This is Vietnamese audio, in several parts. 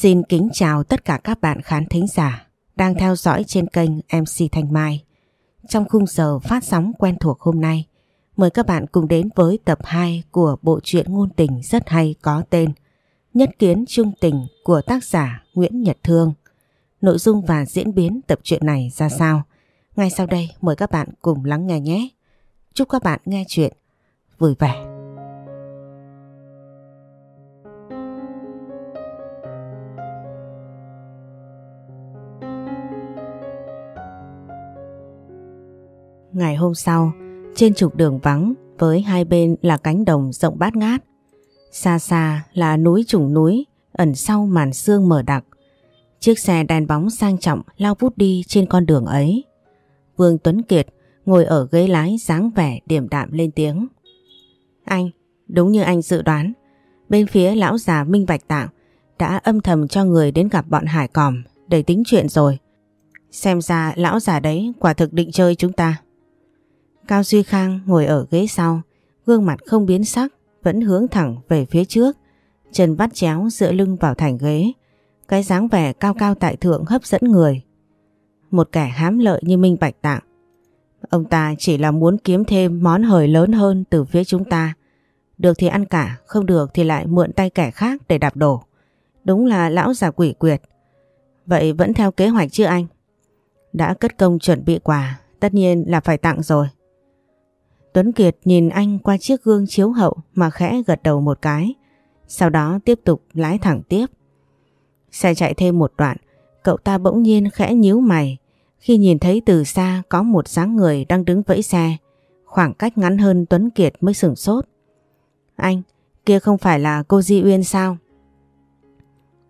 Xin kính chào tất cả các bạn khán thính giả đang theo dõi trên kênh MC Thanh Mai. Trong khung giờ phát sóng quen thuộc hôm nay, mời các bạn cùng đến với tập 2 của bộ truyện ngôn tình rất hay có tên Nhất kiến trung tình của tác giả Nguyễn Nhật Thương. Nội dung và diễn biến tập truyện này ra sao? Ngay sau đây mời các bạn cùng lắng nghe nhé. Chúc các bạn nghe chuyện vui vẻ. Ngày hôm sau, trên trục đường vắng với hai bên là cánh đồng rộng bát ngát. Xa xa là núi trùng núi ẩn sau màn sương mờ đặc. Chiếc xe đèn bóng sang trọng lao vút đi trên con đường ấy. Vương Tuấn Kiệt ngồi ở ghế lái dáng vẻ điềm đạm lên tiếng. Anh, đúng như anh dự đoán, bên phía lão già Minh Bạch Tạng đã âm thầm cho người đến gặp bọn Hải Còm để tính chuyện rồi. Xem ra lão già đấy quả thực định chơi chúng ta. Cao Duy Khang ngồi ở ghế sau, gương mặt không biến sắc, vẫn hướng thẳng về phía trước, chân vắt chéo dựa lưng vào thành ghế, cái dáng vẻ cao cao tại thượng hấp dẫn người. Một kẻ hám lợi như Minh Bạch Tạng. Ông ta chỉ là muốn kiếm thêm món hời lớn hơn từ phía chúng ta. Được thì ăn cả, không được thì lại mượn tay kẻ khác để đạp đổ. Đúng là lão già quỷ quyệt. Vậy vẫn theo kế hoạch chứ anh? Đã cất công chuẩn bị quà, tất nhiên là phải tặng rồi. Tuấn Kiệt nhìn anh qua chiếc gương chiếu hậu mà khẽ gật đầu một cái. Sau đó tiếp tục lái thẳng tiếp. Xe chạy thêm một đoạn, cậu ta bỗng nhiên khẽ nhíu mày khi nhìn thấy từ xa có một dáng người đang đứng vẫy xe. Khoảng cách ngắn hơn Tuấn Kiệt mới sửng sốt. Anh, kia không phải là cô Di Uyên sao?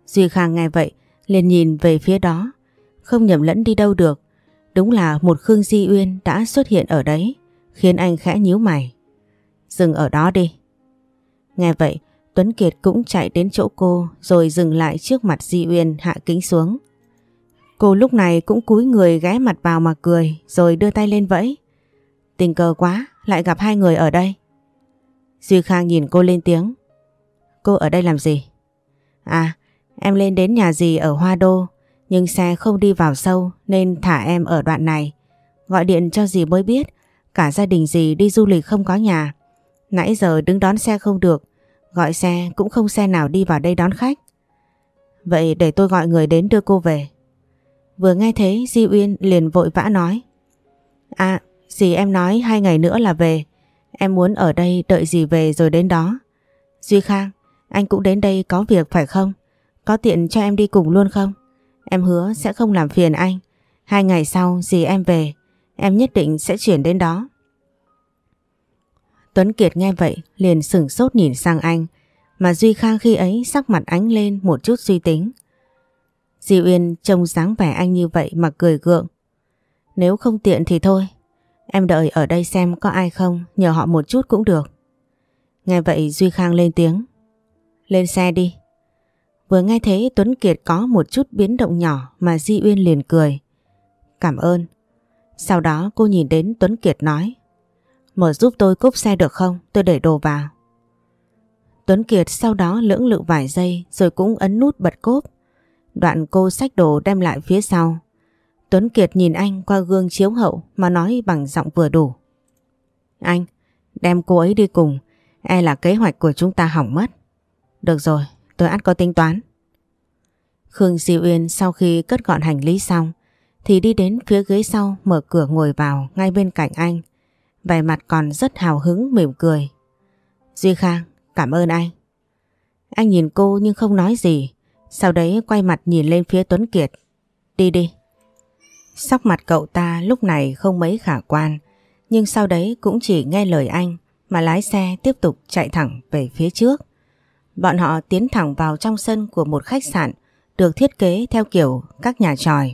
Duy Khang nghe vậy, liền nhìn về phía đó. Không nhầm lẫn đi đâu được. Đúng là một Khương Di Uyên đã xuất hiện ở đấy khiến anh khẽ nhíu mày. Dừng ở đó đi. Nghe vậy, Tuấn Kiệt cũng chạy đến chỗ cô rồi dừng lại trước mặt Di Uyên hạ kính xuống. Cô lúc này cũng cúi người ghé mặt vào mà cười rồi đưa tay lên vẫy. Tình cờ quá, lại gặp hai người ở đây. Duy Khang nhìn cô lên tiếng. Cô ở đây làm gì? À, em lên đến nhà gì ở Hoa Đô, nhưng xe không đi vào sâu nên thả em ở đoạn này. Gọi điện cho dì mới biết Cả gia đình gì đi du lịch không có nhà. Nãy giờ đứng đón xe không được. Gọi xe cũng không xe nào đi vào đây đón khách. Vậy để tôi gọi người đến đưa cô về. Vừa nghe thế Di Uyên liền vội vã nói. À, dì em nói hai ngày nữa là về. Em muốn ở đây đợi dì về rồi đến đó. Duy Khang, anh cũng đến đây có việc phải không? Có tiện cho em đi cùng luôn không? Em hứa sẽ không làm phiền anh. Hai ngày sau dì em về, Em nhất định sẽ chuyển đến đó. Tuấn Kiệt nghe vậy liền sửng sốt nhìn sang anh mà Duy Khang khi ấy sắc mặt ánh lên một chút suy tính. Di Uyên trông dáng vẻ anh như vậy mà cười gượng. Nếu không tiện thì thôi, em đợi ở đây xem có ai không, nhờ họ một chút cũng được. Nghe vậy Duy Khang lên tiếng. Lên xe đi. Vừa nghe thế Tuấn Kiệt có một chút biến động nhỏ mà Di Uyên liền cười. Cảm ơn. Sau đó cô nhìn đến Tuấn Kiệt nói Mở giúp tôi cúp xe được không? Tôi để đồ vào. Tuấn Kiệt sau đó lưỡng lự vài giây rồi cũng ấn nút bật cốp. Đoạn cô xách đồ đem lại phía sau. Tuấn Kiệt nhìn anh qua gương chiếu hậu mà nói bằng giọng vừa đủ. Anh, đem cô ấy đi cùng. E là kế hoạch của chúng ta hỏng mất. Được rồi, tôi ắt có tính toán. Khương Di Uyên sau khi cất gọn hành lý xong thì đi đến phía ghế sau mở cửa ngồi vào ngay bên cạnh anh. Vẻ mặt còn rất hào hứng mỉm cười. Duy Khang, cảm ơn anh. Anh nhìn cô nhưng không nói gì. Sau đấy quay mặt nhìn lên phía Tuấn Kiệt. Đi đi. Sắc mặt cậu ta lúc này không mấy khả quan. Nhưng sau đấy cũng chỉ nghe lời anh mà lái xe tiếp tục chạy thẳng về phía trước. Bọn họ tiến thẳng vào trong sân của một khách sạn được thiết kế theo kiểu các nhà tròi.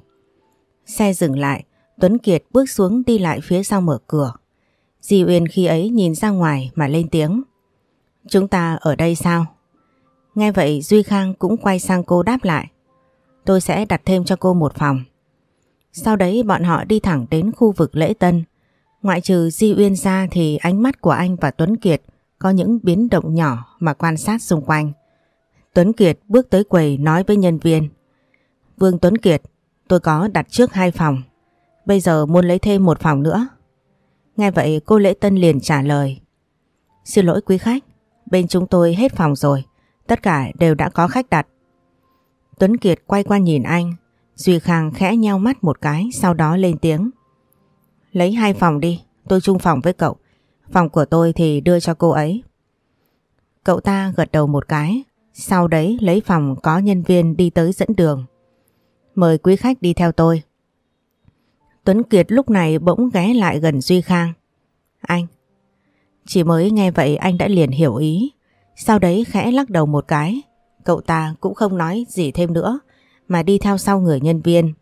Xe dừng lại, Tuấn Kiệt bước xuống đi lại phía sau mở cửa. Di Uyên khi ấy nhìn ra ngoài mà lên tiếng. Chúng ta ở đây sao? Nghe vậy Duy Khang cũng quay sang cô đáp lại. Tôi sẽ đặt thêm cho cô một phòng. Sau đấy bọn họ đi thẳng đến khu vực lễ tân. Ngoại trừ Di Uyên ra thì ánh mắt của anh và Tuấn Kiệt có những biến động nhỏ mà quan sát xung quanh. Tuấn Kiệt bước tới quầy nói với nhân viên. Vương Tuấn Kiệt, tôi có đặt trước hai phòng. Bây giờ muốn lấy thêm một phòng nữa. Nghe vậy cô Lễ Tân liền trả lời. Xin lỗi quý khách, bên chúng tôi hết phòng rồi. Tất cả đều đã có khách đặt. Tuấn Kiệt quay qua nhìn anh. Duy Khang khẽ nheo mắt một cái sau đó lên tiếng. Lấy hai phòng đi, tôi chung phòng với cậu. Phòng của tôi thì đưa cho cô ấy. Cậu ta gật đầu một cái, sau đấy lấy phòng có nhân viên đi tới dẫn đường. Mời quý khách đi theo tôi. Tuấn Kiệt lúc này bỗng ghé lại gần Duy Khang. Anh. Chỉ mới nghe vậy anh đã liền hiểu ý. Sau đấy khẽ lắc đầu một cái. Cậu ta cũng không nói gì thêm nữa mà đi theo sau người nhân viên.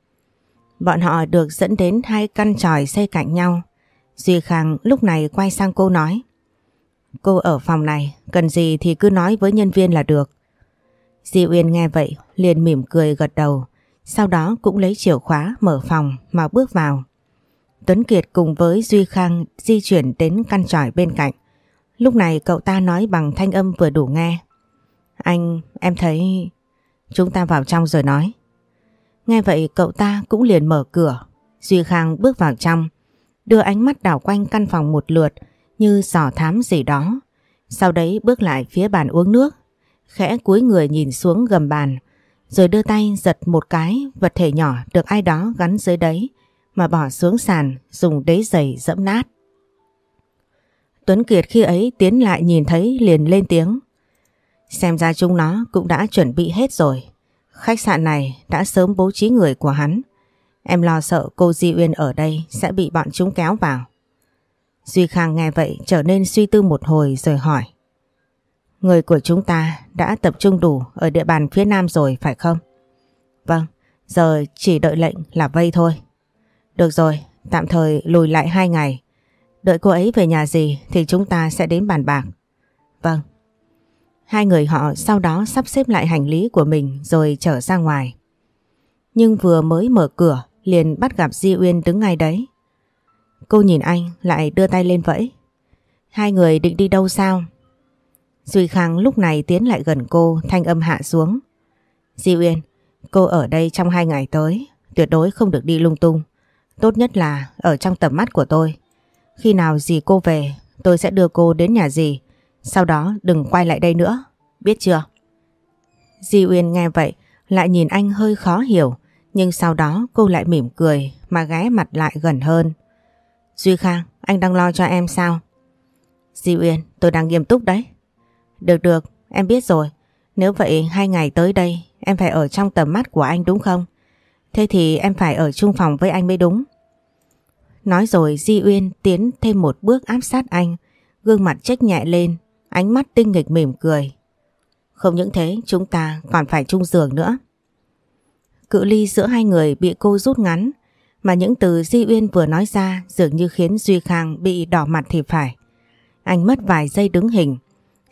Bọn họ được dẫn đến hai căn tròi xây cạnh nhau. Duy Khang lúc này quay sang cô nói. Cô ở phòng này, cần gì thì cứ nói với nhân viên là được. Di Uyên nghe vậy, liền mỉm cười gật đầu. Sau đó cũng lấy chìa khóa mở phòng mà bước vào. Tuấn Kiệt cùng với Duy Khang di chuyển đến căn tròi bên cạnh. Lúc này cậu ta nói bằng thanh âm vừa đủ nghe. Anh, em thấy... Chúng ta vào trong rồi nói. Nghe vậy cậu ta cũng liền mở cửa. Duy Khang bước vào trong, đưa ánh mắt đảo quanh căn phòng một lượt như dò thám gì đó. Sau đấy bước lại phía bàn uống nước, khẽ cúi người nhìn xuống gầm bàn, rồi đưa tay giật một cái vật thể nhỏ được ai đó gắn dưới đấy, mà bỏ xuống sàn dùng đế giày dẫm nát. Tuấn Kiệt khi ấy tiến lại nhìn thấy liền lên tiếng. Xem ra chúng nó cũng đã chuẩn bị hết rồi. Khách sạn này đã sớm bố trí người của hắn. Em lo sợ cô Di Uyên ở đây sẽ bị bọn chúng kéo vào. Duy Khang nghe vậy trở nên suy tư một hồi rồi hỏi. Người của chúng ta đã tập trung đủ ở địa bàn phía Nam rồi phải không? Vâng, giờ chỉ đợi lệnh là vây thôi. Được rồi, tạm thời lùi lại hai ngày. Đợi cô ấy về nhà gì thì chúng ta sẽ đến bàn bạc. Vâng. Hai người họ sau đó sắp xếp lại hành lý của mình rồi trở ra ngoài. Nhưng vừa mới mở cửa liền bắt gặp Di Uyên đứng ngay đấy. Cô nhìn anh lại đưa tay lên vẫy. Hai người định đi đâu sao? Duy Khang lúc này tiến lại gần cô thanh âm hạ xuống. Di Uyên, cô ở đây trong hai ngày tới, tuyệt đối không được đi lung tung. Tốt nhất là ở trong tầm mắt của tôi. Khi nào dì cô về, tôi sẽ đưa cô đến nhà dì. Sau đó đừng quay lại đây nữa, biết chưa? Di Uyên nghe vậy, lại nhìn anh hơi khó hiểu. Nhưng sau đó cô lại mỉm cười mà ghé mặt lại gần hơn. Duy Khang, anh đang lo cho em sao? Di Uyên, tôi đang nghiêm túc đấy. Được được, em biết rồi. Nếu vậy hai ngày tới đây em phải ở trong tầm mắt của anh đúng không? Thế thì em phải ở chung phòng với anh mới đúng. Nói rồi Di Uyên tiến thêm một bước áp sát anh, gương mặt trách nhẹ lên, ánh mắt tinh nghịch mỉm cười. Không những thế chúng ta còn phải chung giường nữa. Cự ly giữa hai người bị cô rút ngắn, mà những từ Di Uyên vừa nói ra dường như khiến Duy Khang bị đỏ mặt thì phải. Anh mất vài giây đứng hình,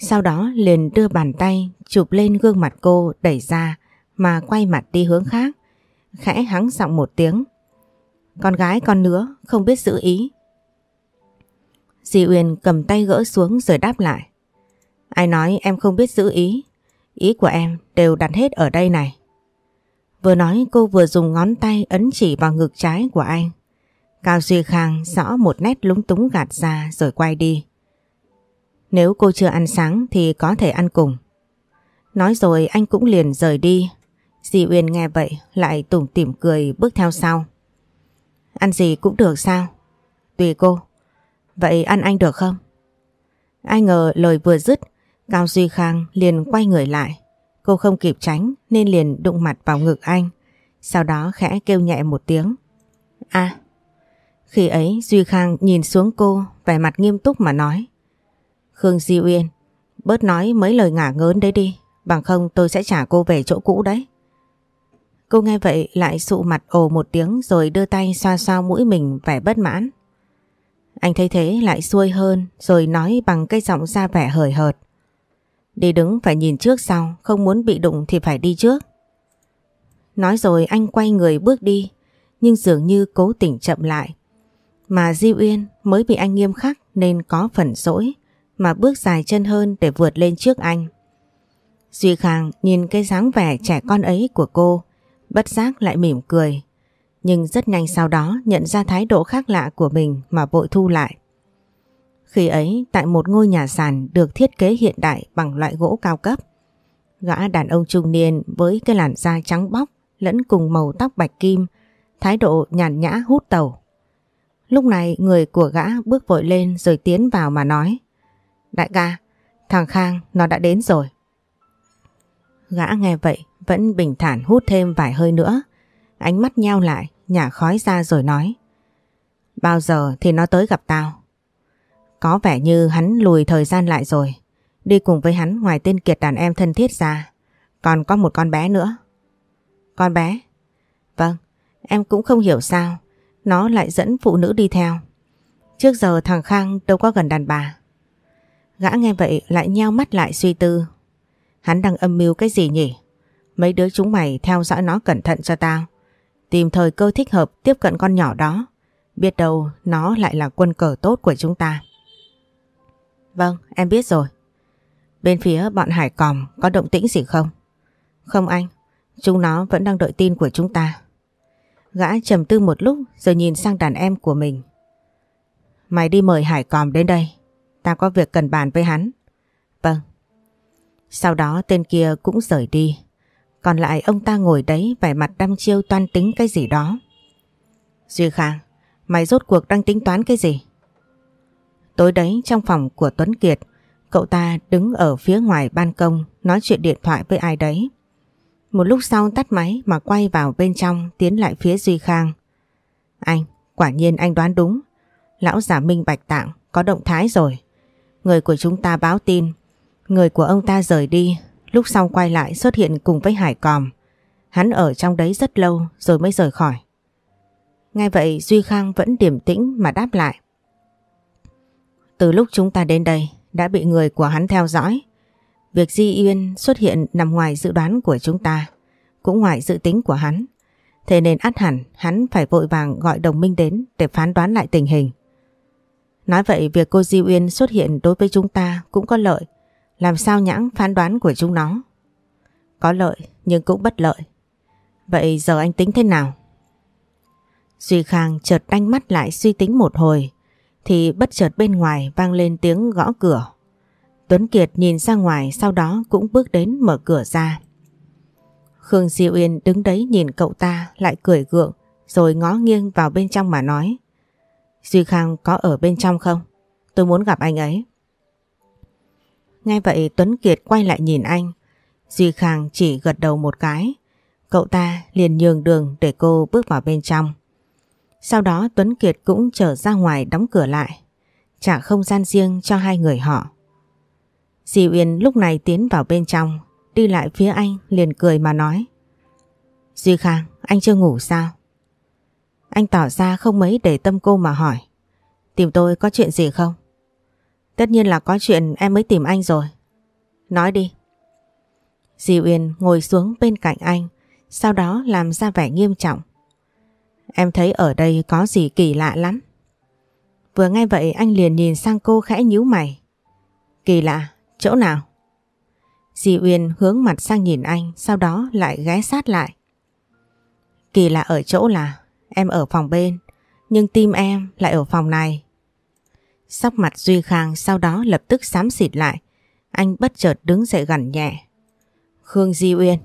sau đó liền đưa bàn tay chụp lên gương mặt cô đẩy ra mà quay mặt đi hướng khác. Khẽ hắng giọng một tiếng. Con gái con nữa, không biết giữ ý. Di Uyên cầm tay gỡ xuống rồi đáp lại. Ai nói em không biết giữ ý. Ý của em đều đặt hết ở đây này. Vừa nói cô vừa dùng ngón tay ấn chỉ vào ngực trái của anh. Cao Duy Khang rõ một nét lúng túng gạt ra rồi quay đi. Nếu cô chưa ăn sáng thì có thể ăn cùng. Nói rồi anh cũng liền rời đi. Di Uyên nghe vậy lại tủm tỉm cười bước theo sau. Ăn gì cũng được sao? Tùy cô. Vậy ăn anh được không? Ai ngờ lời vừa dứt, Cao Duy Khang liền quay người lại. Cô không kịp tránh nên liền đụng mặt vào ngực anh. Sau đó khẽ kêu nhẹ một tiếng. a Khi ấy Duy Khang nhìn xuống cô vẻ mặt nghiêm túc mà nói. Khương Di Uyên, bớt nói mấy lời ngả ngớn đấy đi. Bằng không tôi sẽ trả cô về chỗ cũ đấy. Cô nghe vậy lại sụ mặt ồ một tiếng rồi đưa tay xoa xoa mũi mình vẻ bất mãn. Anh thấy thế lại xuôi hơn rồi nói bằng cái giọng ra vẻ hời hợt. Đi đứng phải nhìn trước sau, không muốn bị đụng thì phải đi trước. Nói rồi anh quay người bước đi, nhưng dường như cố tỉnh chậm lại. Mà Di Uyên mới bị anh nghiêm khắc nên có phần dỗi, mà bước dài chân hơn để vượt lên trước anh. Duy Khang nhìn cái dáng vẻ trẻ con ấy của cô, bất giác lại mỉm cười. Nhưng rất nhanh sau đó nhận ra thái độ khác lạ của mình mà vội thu lại. Khi ấy tại một ngôi nhà sàn được thiết kế hiện đại bằng loại gỗ cao cấp. Gã đàn ông trung niên với cái làn da trắng bóc lẫn cùng màu tóc bạch kim, thái độ nhàn nhã hút tàu. Lúc này người của gã bước vội lên rồi tiến vào mà nói Đại ca, thằng Khang nó đã đến rồi. Gã nghe vậy vẫn bình thản hút thêm vài hơi nữa. Ánh mắt nheo lại, nhả khói ra rồi nói Bao giờ thì nó tới gặp tao? Có vẻ như hắn lùi thời gian lại rồi. Đi cùng với hắn ngoài tên kiệt đàn em thân thiết ra. Còn có một con bé nữa. Con bé? Vâng, em cũng không hiểu sao. Nó lại dẫn phụ nữ đi theo. Trước giờ thằng Khang đâu có gần đàn bà. Gã nghe vậy lại nheo mắt lại suy tư. Hắn đang âm mưu cái gì nhỉ? Mấy đứa chúng mày theo dõi nó cẩn thận cho tao. Tìm thời cơ thích hợp tiếp cận con nhỏ đó. Biết đâu nó lại là quân cờ tốt của chúng ta. Vâng, em biết rồi. Bên phía bọn Hải Còm có động tĩnh gì không? Không anh, chúng nó vẫn đang đợi tin của chúng ta. Gã trầm tư một lúc rồi nhìn sang đàn em của mình. Mày đi mời Hải Còm đến đây ta có việc cần bàn với hắn. Vâng. Sau đó tên kia cũng rời đi. Còn lại ông ta ngồi đấy vẻ mặt đăm chiêu toan tính cái gì đó. Duy Khang, mày rốt cuộc đang tính toán cái gì? Tối đấy trong phòng của Tuấn Kiệt, cậu ta đứng ở phía ngoài ban công nói chuyện điện thoại với ai đấy. Một lúc sau tắt máy mà quay vào bên trong tiến lại phía Duy Khang. Anh, quả nhiên anh đoán đúng. Lão giả Minh Bạch Tạng có động thái rồi. Người của chúng ta báo tin. Người của ông ta rời đi. Lúc sau quay lại xuất hiện cùng với Hải Còm. Hắn ở trong đấy rất lâu rồi mới rời khỏi. Ngay vậy Duy Khang vẫn điềm tĩnh mà đáp lại. Từ lúc chúng ta đến đây đã bị người của hắn theo dõi. Việc Di Uyên xuất hiện nằm ngoài dự đoán của chúng ta, cũng ngoài dự tính của hắn. Thế nên ắt hẳn hắn phải vội vàng gọi đồng minh đến để phán đoán lại tình hình. Nói vậy việc cô Di Uyên xuất hiện đối với chúng ta cũng có lợi, làm sao nhãng phán đoán của chúng nó. Có lợi nhưng cũng bất lợi. Vậy giờ anh tính thế nào? Duy Khang chợt đanh mắt lại suy tính một hồi, thì bất chợt bên ngoài vang lên tiếng gõ cửa. Tuấn Kiệt nhìn ra ngoài sau đó cũng bước đến mở cửa ra. Khương Di Uyên đứng đấy nhìn cậu ta lại cười gượng rồi ngó nghiêng vào bên trong mà nói. Duy Khang có ở bên trong không? Tôi muốn gặp anh ấy. Nghe vậy Tuấn Kiệt quay lại nhìn anh. Duy Khang chỉ gật đầu một cái. Cậu ta liền nhường đường để cô bước vào bên trong. Sau đó Tuấn Kiệt cũng trở ra ngoài đóng cửa lại. Trả không gian riêng cho hai người họ. Di Uyên lúc này tiến vào bên trong, đi lại phía anh liền cười mà nói. Duy Khang, anh chưa ngủ sao? Anh tỏ ra không mấy để tâm cô mà hỏi. Tìm tôi có chuyện gì không? Tất nhiên là có chuyện em mới tìm anh rồi. Nói đi. Di Uyên ngồi xuống bên cạnh anh, sau đó làm ra vẻ nghiêm trọng. Em thấy ở đây có gì kỳ lạ lắm. Vừa nghe vậy anh liền nhìn sang cô khẽ nhíu mày. Kỳ lạ, chỗ nào? Di Uyên hướng mặt sang nhìn anh, sau đó lại ghé sát lại. Kỳ lạ ở chỗ là em ở phòng bên, nhưng tim em lại ở phòng này. Sắc mặt Duy Khang sau đó lập tức xám xịt lại, anh bất chợt đứng dậy gằn nhẹ. Khương Di Uyên.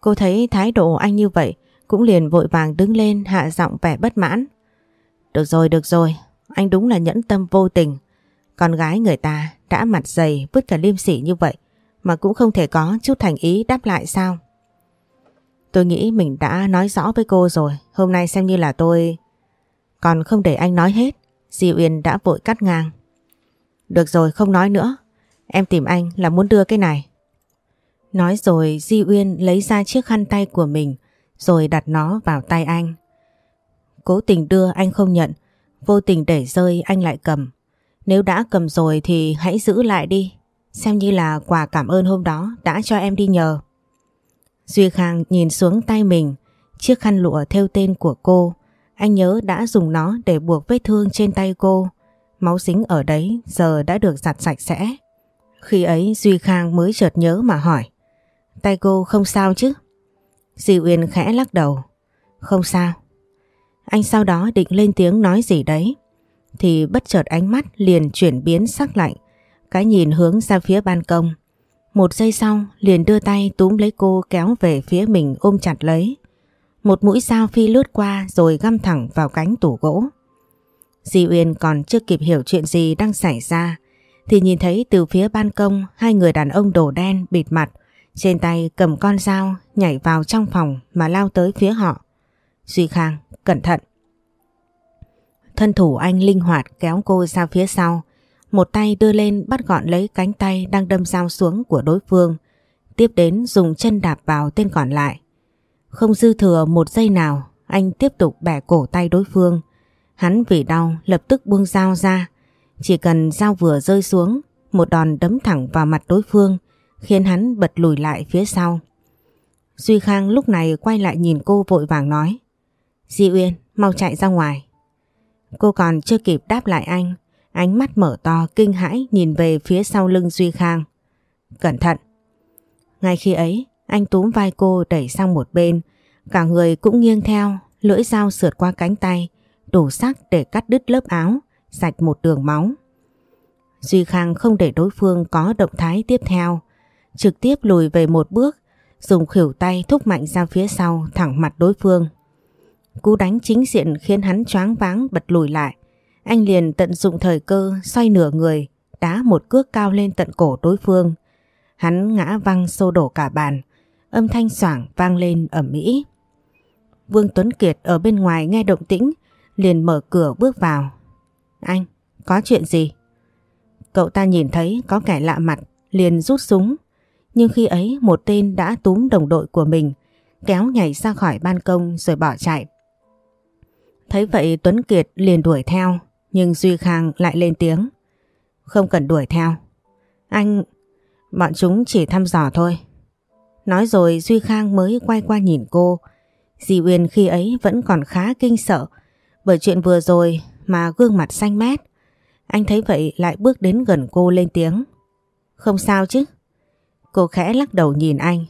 Cô thấy thái độ anh như vậy cũng liền vội vàng đứng lên hạ giọng vẻ bất mãn. Được rồi, được rồi, anh đúng là nhẫn tâm vô tình. Con gái người ta đã mặt dày vứt cả liêm sỉ như vậy mà cũng không thể có chút thành ý đáp lại sao? Tôi nghĩ mình đã nói rõ với cô rồi, hôm nay xem như là tôi... Còn không để anh nói hết, Di Uyên đã vội cắt ngang. Được rồi, không nói nữa. Em tìm anh là muốn đưa cái này. Nói rồi Di Uyên lấy ra chiếc khăn tay của mình rồi đặt nó vào tay anh. Cố tình đưa anh không nhận, vô tình để rơi anh lại cầm. Nếu đã cầm rồi thì hãy giữ lại đi, xem như là quà cảm ơn hôm đó đã cho em đi nhờ. Duy Khang nhìn xuống tay mình, chiếc khăn lụa theo tên của cô. Anh nhớ đã dùng nó để buộc vết thương trên tay cô. Máu dính ở đấy giờ đã được giặt sạch sẽ. Khi ấy Duy Khang mới chợt nhớ mà hỏi. Tay cô không sao chứ? Di Uyên khẽ lắc đầu. Không sao. Anh sau đó định lên tiếng nói gì đấy. Thì bất chợt ánh mắt liền chuyển biến sắc lạnh. Cái nhìn hướng ra phía ban công. Một giây sau liền đưa tay túm lấy cô kéo về phía mình ôm chặt lấy. Một mũi dao phi lướt qua rồi găm thẳng vào cánh tủ gỗ. Di Uyên còn chưa kịp hiểu chuyện gì đang xảy ra thì nhìn thấy từ phía ban công hai người đàn ông đồ đen bịt mặt trên tay cầm con dao nhảy vào trong phòng mà lao tới phía họ. Duy Khang, cẩn thận. Thân thủ anh linh hoạt kéo cô ra phía sau. Một tay đưa lên bắt gọn lấy cánh tay đang đâm dao xuống của đối phương. Tiếp đến dùng chân đạp vào tên còn lại. Không dư thừa một giây nào, anh tiếp tục bẻ cổ tay đối phương. Hắn vì đau lập tức buông dao ra. Chỉ cần dao vừa rơi xuống, một đòn đấm thẳng vào mặt đối phương khiến hắn bật lùi lại phía sau. Duy Khang lúc này quay lại nhìn cô vội vàng nói Di Uyên, mau chạy ra ngoài. Cô còn chưa kịp đáp lại anh, ánh mắt mở to kinh hãi nhìn về phía sau lưng Duy Khang. Cẩn thận! Ngay khi ấy, anh túm vai cô đẩy sang một bên, cả người cũng nghiêng theo, lưỡi dao sượt qua cánh tay, đủ sắc để cắt đứt lớp áo, sạch một đường máu. Duy Khang không để đối phương có động thái tiếp theo, trực tiếp lùi về một bước, dùng khỉu tay thúc mạnh ra phía sau thẳng mặt đối phương. Cú đánh chính diện khiến hắn choáng váng bật lùi lại. Anh liền tận dụng thời cơ xoay nửa người, đá một cước cao lên tận cổ đối phương. Hắn ngã văng xô đổ cả bàn, âm thanh xoảng vang lên ở mỹ. Vương Tuấn Kiệt ở bên ngoài nghe động tĩnh, liền mở cửa bước vào. Anh, có chuyện gì? Cậu ta nhìn thấy có kẻ lạ mặt, liền rút súng. Nhưng khi ấy một tên đã túm đồng đội của mình, kéo nhảy ra khỏi ban công rồi bỏ chạy. Thấy vậy Tuấn Kiệt liền đuổi theo, nhưng Duy Khang lại lên tiếng. Không cần đuổi theo. Anh... Bọn chúng chỉ thăm dò thôi. Nói rồi Duy Khang mới quay qua nhìn cô. Di Uyên khi ấy vẫn còn khá kinh sợ bởi chuyện vừa rồi mà gương mặt xanh mét. Anh thấy vậy lại bước đến gần cô lên tiếng. Không sao chứ? Cô khẽ lắc đầu nhìn anh.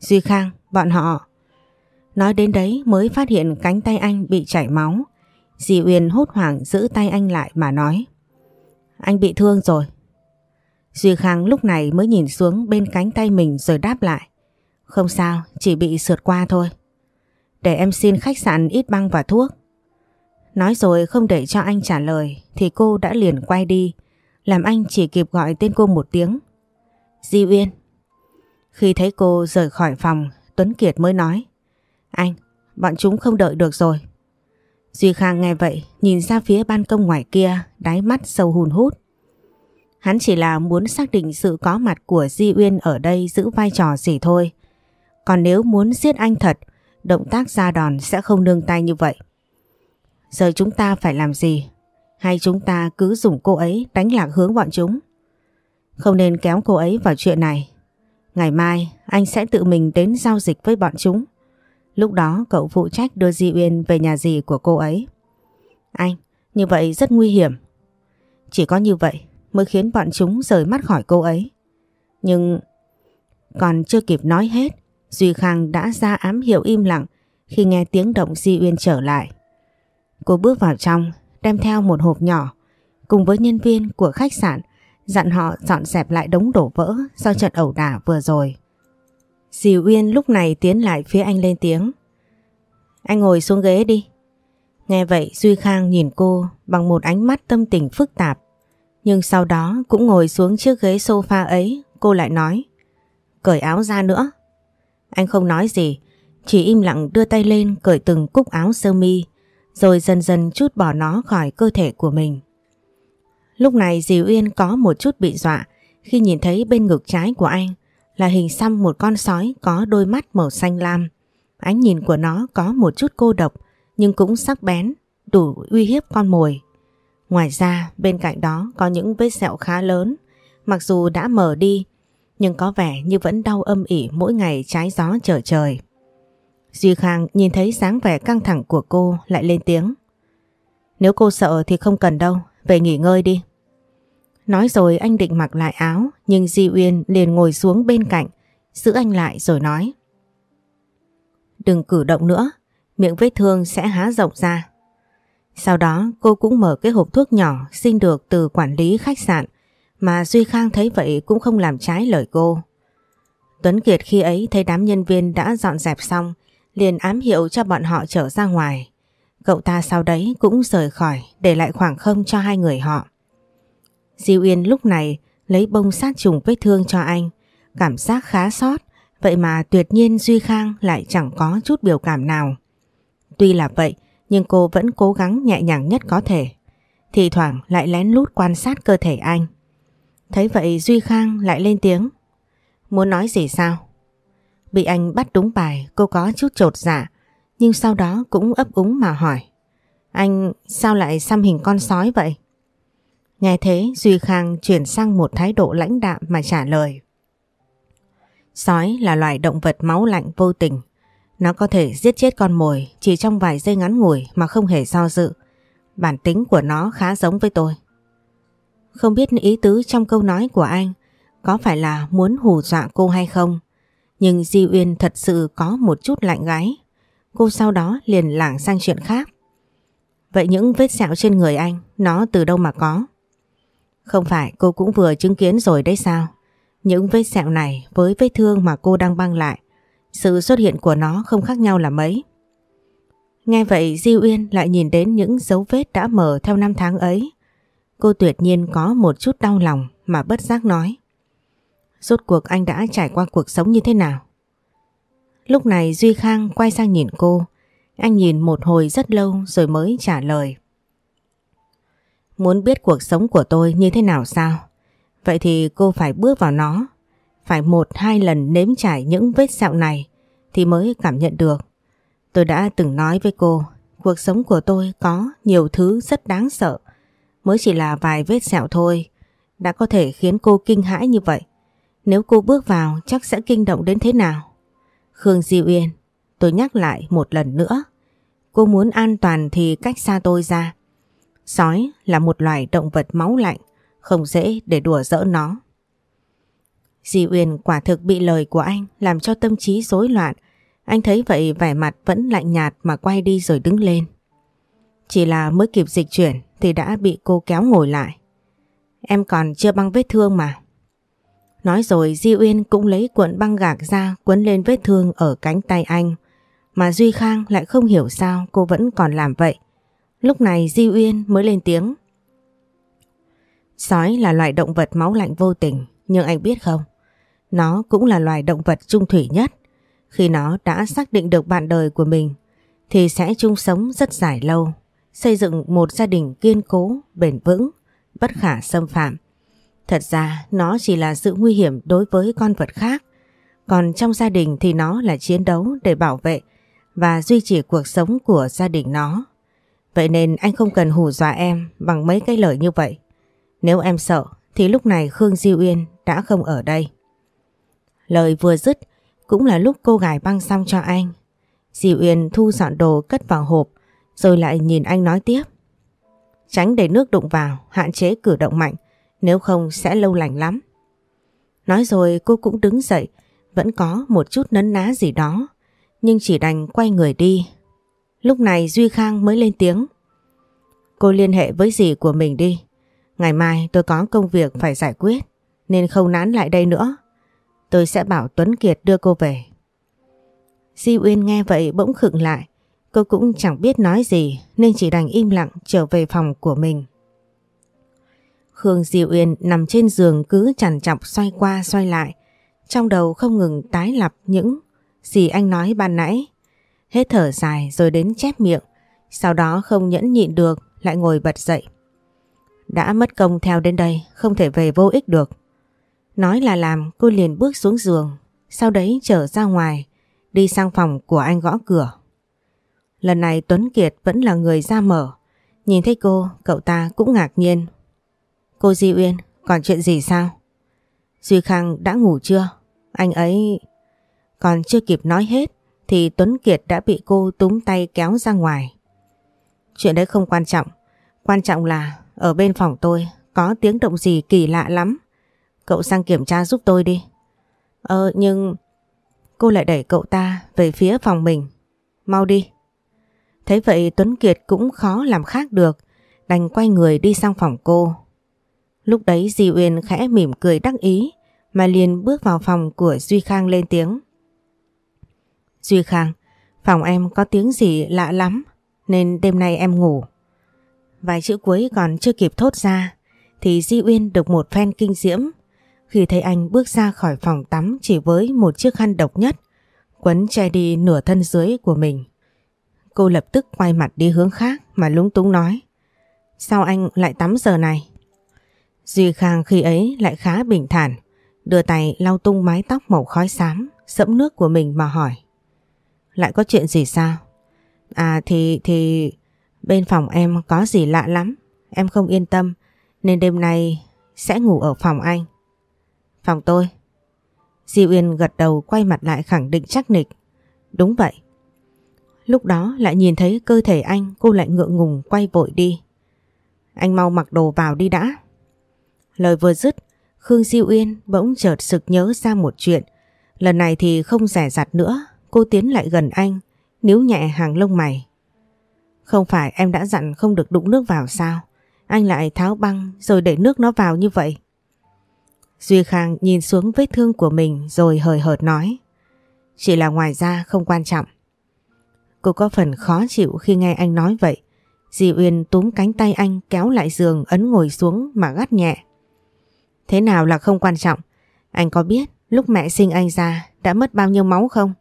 Duy Khang, bọn họ... Nói đến đấy mới phát hiện cánh tay anh bị chảy máu. Di Uyên hốt hoảng giữ tay anh lại mà nói. Anh bị thương rồi. Duy Khang lúc này mới nhìn xuống bên cánh tay mình rồi đáp lại. Không sao, chỉ bị sượt qua thôi. Để em xin khách sạn ít băng và thuốc. Nói rồi không để cho anh trả lời thì cô đã liền quay đi, làm anh chỉ kịp gọi tên cô một tiếng. Di Uyên. Khi thấy cô rời khỏi phòng, Tuấn Kiệt mới nói. Anh, bọn chúng không đợi được rồi. Duy Khang nghe vậy, nhìn ra phía ban công ngoài kia, đáy mắt sâu hùn hút. Hắn chỉ là muốn xác định sự có mặt của Di Uyên ở đây giữ vai trò gì thôi. Còn nếu muốn giết anh thật, động tác ra đòn sẽ không nương tay như vậy. Giờ chúng ta phải làm gì? Hay chúng ta cứ dùng cô ấy đánh lạc hướng bọn chúng? Không nên kéo cô ấy vào chuyện này. Ngày mai anh sẽ tự mình đến giao dịch với bọn chúng. Lúc đó cậu phụ trách đưa Di Uyên về nhà dì của cô ấy. Anh, như vậy rất nguy hiểm. Chỉ có như vậy mới khiến bọn chúng rời mắt khỏi cô ấy. Nhưng còn chưa kịp nói hết, Duy Khang đã ra ám hiệu im lặng khi nghe tiếng động Di Uyên trở lại. Cô bước vào trong, đem theo một hộp nhỏ, cùng với nhân viên của khách sạn, dặn họ dọn dẹp lại đống đổ vỡ do trận ẩu đả vừa rồi. Dì Uyên lúc này tiến lại phía anh lên tiếng. Anh ngồi xuống ghế đi. Nghe vậy Duy Khang nhìn cô bằng một ánh mắt tâm tình phức tạp. Nhưng sau đó cũng ngồi xuống chiếc ghế sofa ấy, cô lại nói. Cởi áo ra nữa. Anh không nói gì, chỉ im lặng đưa tay lên cởi từng cúc áo sơ mi, rồi dần dần chút bỏ nó khỏi cơ thể của mình. Lúc này dì Uyên có một chút bị dọa khi nhìn thấy bên ngực trái của anh là hình xăm một con sói có đôi mắt màu xanh lam. Ánh nhìn của nó có một chút cô độc nhưng cũng sắc bén, đủ uy hiếp con mồi. Ngoài ra bên cạnh đó có những vết sẹo khá lớn, mặc dù đã mở đi nhưng có vẻ như vẫn đau âm ỉ mỗi ngày trái gió trở trời. Duy Khang nhìn thấy dáng vẻ căng thẳng của cô lại lên tiếng. Nếu cô sợ thì không cần đâu, về nghỉ ngơi đi. Nói rồi anh định mặc lại áo nhưng Di Uyên liền ngồi xuống bên cạnh giữ anh lại rồi nói Đừng cử động nữa, miệng vết thương sẽ há rộng ra. Sau đó cô cũng mở cái hộp thuốc nhỏ xin được từ quản lý khách sạn mà Duy Khang thấy vậy cũng không làm trái lời cô. Tuấn Kiệt khi ấy thấy đám nhân viên đã dọn dẹp xong liền ám hiệu cho bọn họ trở ra ngoài. Cậu ta sau đấy cũng rời khỏi để lại khoảng không cho hai người họ. Diêu Yên lúc này lấy bông sát trùng vết thương cho anh, cảm giác khá sót, vậy mà tuyệt nhiên Duy Khang lại chẳng có chút biểu cảm nào. Tuy là vậy, nhưng cô vẫn cố gắng nhẹ nhàng nhất có thể. Thì thoảng lại lén lút quan sát cơ thể anh. Thấy vậy Duy Khang lại lên tiếng. Muốn nói gì sao? Bị anh bắt đúng bài cô có chút trột dạ nhưng sau đó cũng ấp úng mà hỏi. Anh sao lại xăm hình con sói vậy? Nghe thế, Duy Khang chuyển sang một thái độ lãnh đạm mà trả lời. Sói là loài động vật máu lạnh vô tình. Nó có thể giết chết con mồi chỉ trong vài giây ngắn ngủi mà không hề do dự. Bản tính của nó khá giống với tôi. Không biết ý tứ trong câu nói của anh có phải là muốn hù dọa cô hay không. Nhưng Di Uyên thật sự có một chút lạnh gái. Cô sau đó liền lảng sang chuyện khác. Vậy những vết sẹo trên người anh, nó từ đâu mà có? Không phải cô cũng vừa chứng kiến rồi đấy sao? Những vết sẹo này với vết thương mà cô đang băng lại, sự xuất hiện của nó không khác nhau là mấy. Nghe vậy Di Uyên lại nhìn đến những dấu vết đã mở theo năm tháng ấy. Cô tuyệt nhiên có một chút đau lòng mà bất giác nói. Rốt cuộc anh đã trải qua cuộc sống như thế nào? Lúc này Duy Khang quay sang nhìn cô. Anh nhìn một hồi rất lâu rồi mới trả lời. Muốn biết cuộc sống của tôi như thế nào sao? Vậy thì cô phải bước vào nó. Phải một hai lần nếm trải những vết sẹo này thì mới cảm nhận được. Tôi đã từng nói với cô, cuộc sống của tôi có nhiều thứ rất đáng sợ. Mới chỉ là vài vết sẹo thôi, đã có thể khiến cô kinh hãi như vậy. Nếu cô bước vào chắc sẽ kinh động đến thế nào? Khương Di Uyên, tôi nhắc lại một lần nữa. Cô muốn an toàn thì cách xa tôi ra. Sói là một loài động vật máu lạnh, không dễ để đùa giỡn nó. Di Uyên quả thực bị lời của anh làm cho tâm trí rối loạn. Anh thấy vậy vẻ mặt vẫn lạnh nhạt mà quay đi rồi đứng lên. Chỉ là mới kịp dịch chuyển thì đã bị cô kéo ngồi lại. Em còn chưa băng vết thương mà. Nói rồi Di Uyên cũng lấy cuộn băng gạc ra quấn lên vết thương ở cánh tay anh. Mà Duy Khang lại không hiểu sao cô vẫn còn làm vậy. Lúc này Di Uyên mới lên tiếng. Sói là loài động vật máu lạnh vô tình, nhưng anh biết không? Nó cũng là loài động vật trung thủy nhất. Khi nó đã xác định được bạn đời của mình, thì sẽ chung sống rất dài lâu, xây dựng một gia đình kiên cố, bền vững, bất khả xâm phạm. Thật ra nó chỉ là sự nguy hiểm đối với con vật khác, còn trong gia đình thì nó là chiến đấu để bảo vệ và duy trì cuộc sống của gia đình nó. Vậy nên anh không cần hù dọa em bằng mấy cái lời như vậy. Nếu em sợ thì lúc này Khương Di Uyên đã không ở đây. Lời vừa dứt cũng là lúc cô gái băng xong cho anh. Di Uyên thu dọn đồ cất vào hộp rồi lại nhìn anh nói tiếp. Tránh để nước đụng vào, hạn chế cử động mạnh, nếu không sẽ lâu lành lắm. Nói rồi cô cũng đứng dậy, vẫn có một chút nấn ná gì đó, nhưng chỉ đành quay người đi. Lúc này Duy Khang mới lên tiếng. Cô liên hệ với dì của mình đi, Ngày mai tôi có công việc phải giải quyết nên không nán lại đây nữa. Tôi sẽ bảo Tuấn Kiệt đưa cô về. Di Uyên nghe vậy bỗng khựng lại. Cô cũng chẳng biết nói gì nên chỉ đành im lặng trở về phòng của mình. Khương Di Uyên nằm trên giường cứ chằn chọc xoay qua xoay lại. Trong đầu không ngừng tái lặp những gì anh nói ban nãy. Hết thở dài rồi đến chép miệng. Sau đó không nhẫn nhịn được lại ngồi bật dậy. Đã mất công theo đến đây, không thể về vô ích được. Nói là làm, cô liền bước xuống giường, sau đấy trở ra ngoài, đi sang phòng của anh gõ cửa. Lần này Tuấn Kiệt vẫn là người ra mở. Nhìn thấy cô, cậu ta cũng ngạc nhiên. Cô Di Uyên, còn chuyện gì sao? Duy Khang đã ngủ chưa? Anh ấy... Còn chưa kịp nói hết thì Tuấn Kiệt đã bị cô túm tay kéo ra ngoài. Chuyện đấy không quan trọng. Quan trọng là, ở bên phòng tôi, có tiếng động gì kỳ lạ lắm. Cậu sang kiểm tra giúp tôi đi. Ờ nhưng... Cô lại đẩy cậu ta về phía phòng mình. Mau đi. Thế vậy Tuấn Kiệt cũng khó làm khác được. Đành quay người đi sang phòng cô. Lúc đấy Di Uyên khẽ mỉm cười đắc ý, mà liền bước vào phòng của Duy Khang lên tiếng. Duy Khang, phòng em có tiếng gì lạ lắm nên đêm nay em ngủ. Vài chữ cuối còn chưa kịp thốt ra thì Di Uyên được một phen kinh diễm khi thấy anh bước ra khỏi phòng tắm chỉ với một chiếc khăn độc nhất quấn che đi nửa thân dưới của mình. Cô lập tức quay mặt đi hướng khác mà lúng túng nói Sao anh lại tắm giờ này? Duy Khang khi ấy lại khá bình thản đưa tay lau tung mái tóc màu khói xám sẫm nước của mình mà hỏi lại có chuyện gì sao? À thì thì bên phòng em có gì lạ lắm em không yên tâm, nên đêm nay sẽ ngủ ở phòng anh. Phòng tôi. Di Uyên gật đầu quay mặt lại khẳng định chắc nịch. Đúng vậy. Lúc đó lại nhìn thấy cơ thể anh, cô lại ngượng ngùng quay vội đi. Anh mau mặc đồ vào đi đã. Lời vừa dứt, Khương Di Uyên bỗng chợt sực nhớ ra một chuyện. Lần này thì không rẻ rặt nữa cô tiến lại gần anh, níu nhẹ hàng lông mày. Không phải em đã dặn không được đụng nước vào sao? Anh lại tháo băng rồi để nước nó vào như vậy. Duy Khang nhìn xuống vết thương của mình rồi hời hợt nói. Chỉ là ngoài ra không quan trọng. Cô có phần khó chịu khi nghe anh nói vậy. Di Uyên túm cánh tay anh kéo lại giường ấn ngồi xuống mà gắt nhẹ. Thế nào là không quan trọng? Anh có biết lúc mẹ sinh anh ra đã mất bao nhiêu máu không?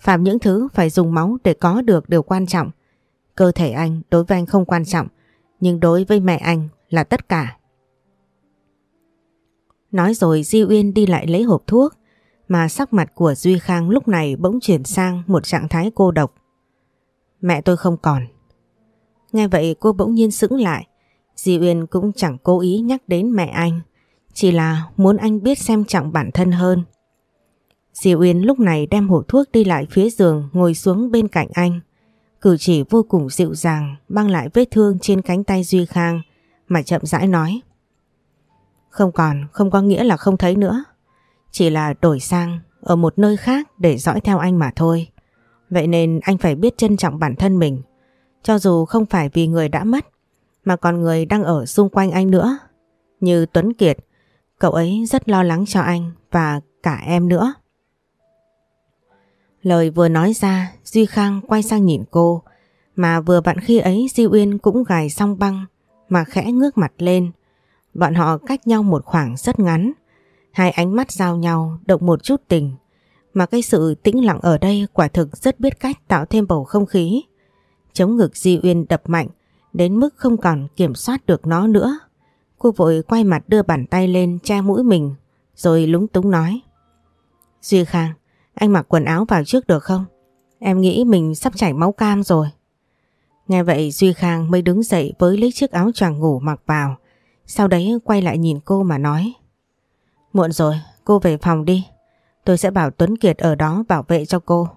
Phạm những thứ phải dùng máu để có được điều quan trọng. Cơ thể anh đối với anh không quan trọng, nhưng đối với mẹ anh là tất cả. Nói rồi Di Uyên đi lại lấy hộp thuốc, mà sắc mặt của Duy Khang lúc này bỗng chuyển sang một trạng thái cô độc. Mẹ tôi không còn. Nghe vậy cô bỗng nhiên sững lại, Di Uyên cũng chẳng cố ý nhắc đến mẹ anh, chỉ là muốn anh biết xem trọng bản thân hơn. Di Uyên lúc này đem hộp thuốc đi lại phía giường ngồi xuống bên cạnh anh. Cử chỉ vô cùng dịu dàng băng lại vết thương trên cánh tay Duy Khang mà chậm rãi nói. Không còn, không có nghĩa là không thấy nữa. Chỉ là đổi sang ở một nơi khác để dõi theo anh mà thôi. Vậy nên anh phải biết trân trọng bản thân mình. Cho dù không phải vì người đã mất, mà còn người đang ở xung quanh anh nữa. Như Tuấn Kiệt, cậu ấy rất lo lắng cho anh và cả em nữa. Lời vừa nói ra, Duy Khang quay sang nhìn cô, mà vừa vặn khi ấy Di Uyên cũng gài xong băng, mà khẽ ngước mặt lên. Bọn họ cách nhau một khoảng rất ngắn, hai ánh mắt giao nhau động một chút tình, mà cái sự tĩnh lặng ở đây quả thực rất biết cách tạo thêm bầu không khí. Chống ngực Di Uyên đập mạnh, đến mức không còn kiểm soát được nó nữa. Cô vội quay mặt đưa bàn tay lên che mũi mình, rồi lúng túng nói. Duy Khang, anh mặc quần áo vào trước được không? Em nghĩ mình sắp chảy máu cam rồi. Nghe vậy Duy Khang mới đứng dậy với lấy chiếc áo choàng ngủ mặc vào. Sau đấy quay lại nhìn cô mà nói. Muộn rồi, cô về phòng đi. Tôi sẽ bảo Tuấn Kiệt ở đó bảo vệ cho cô.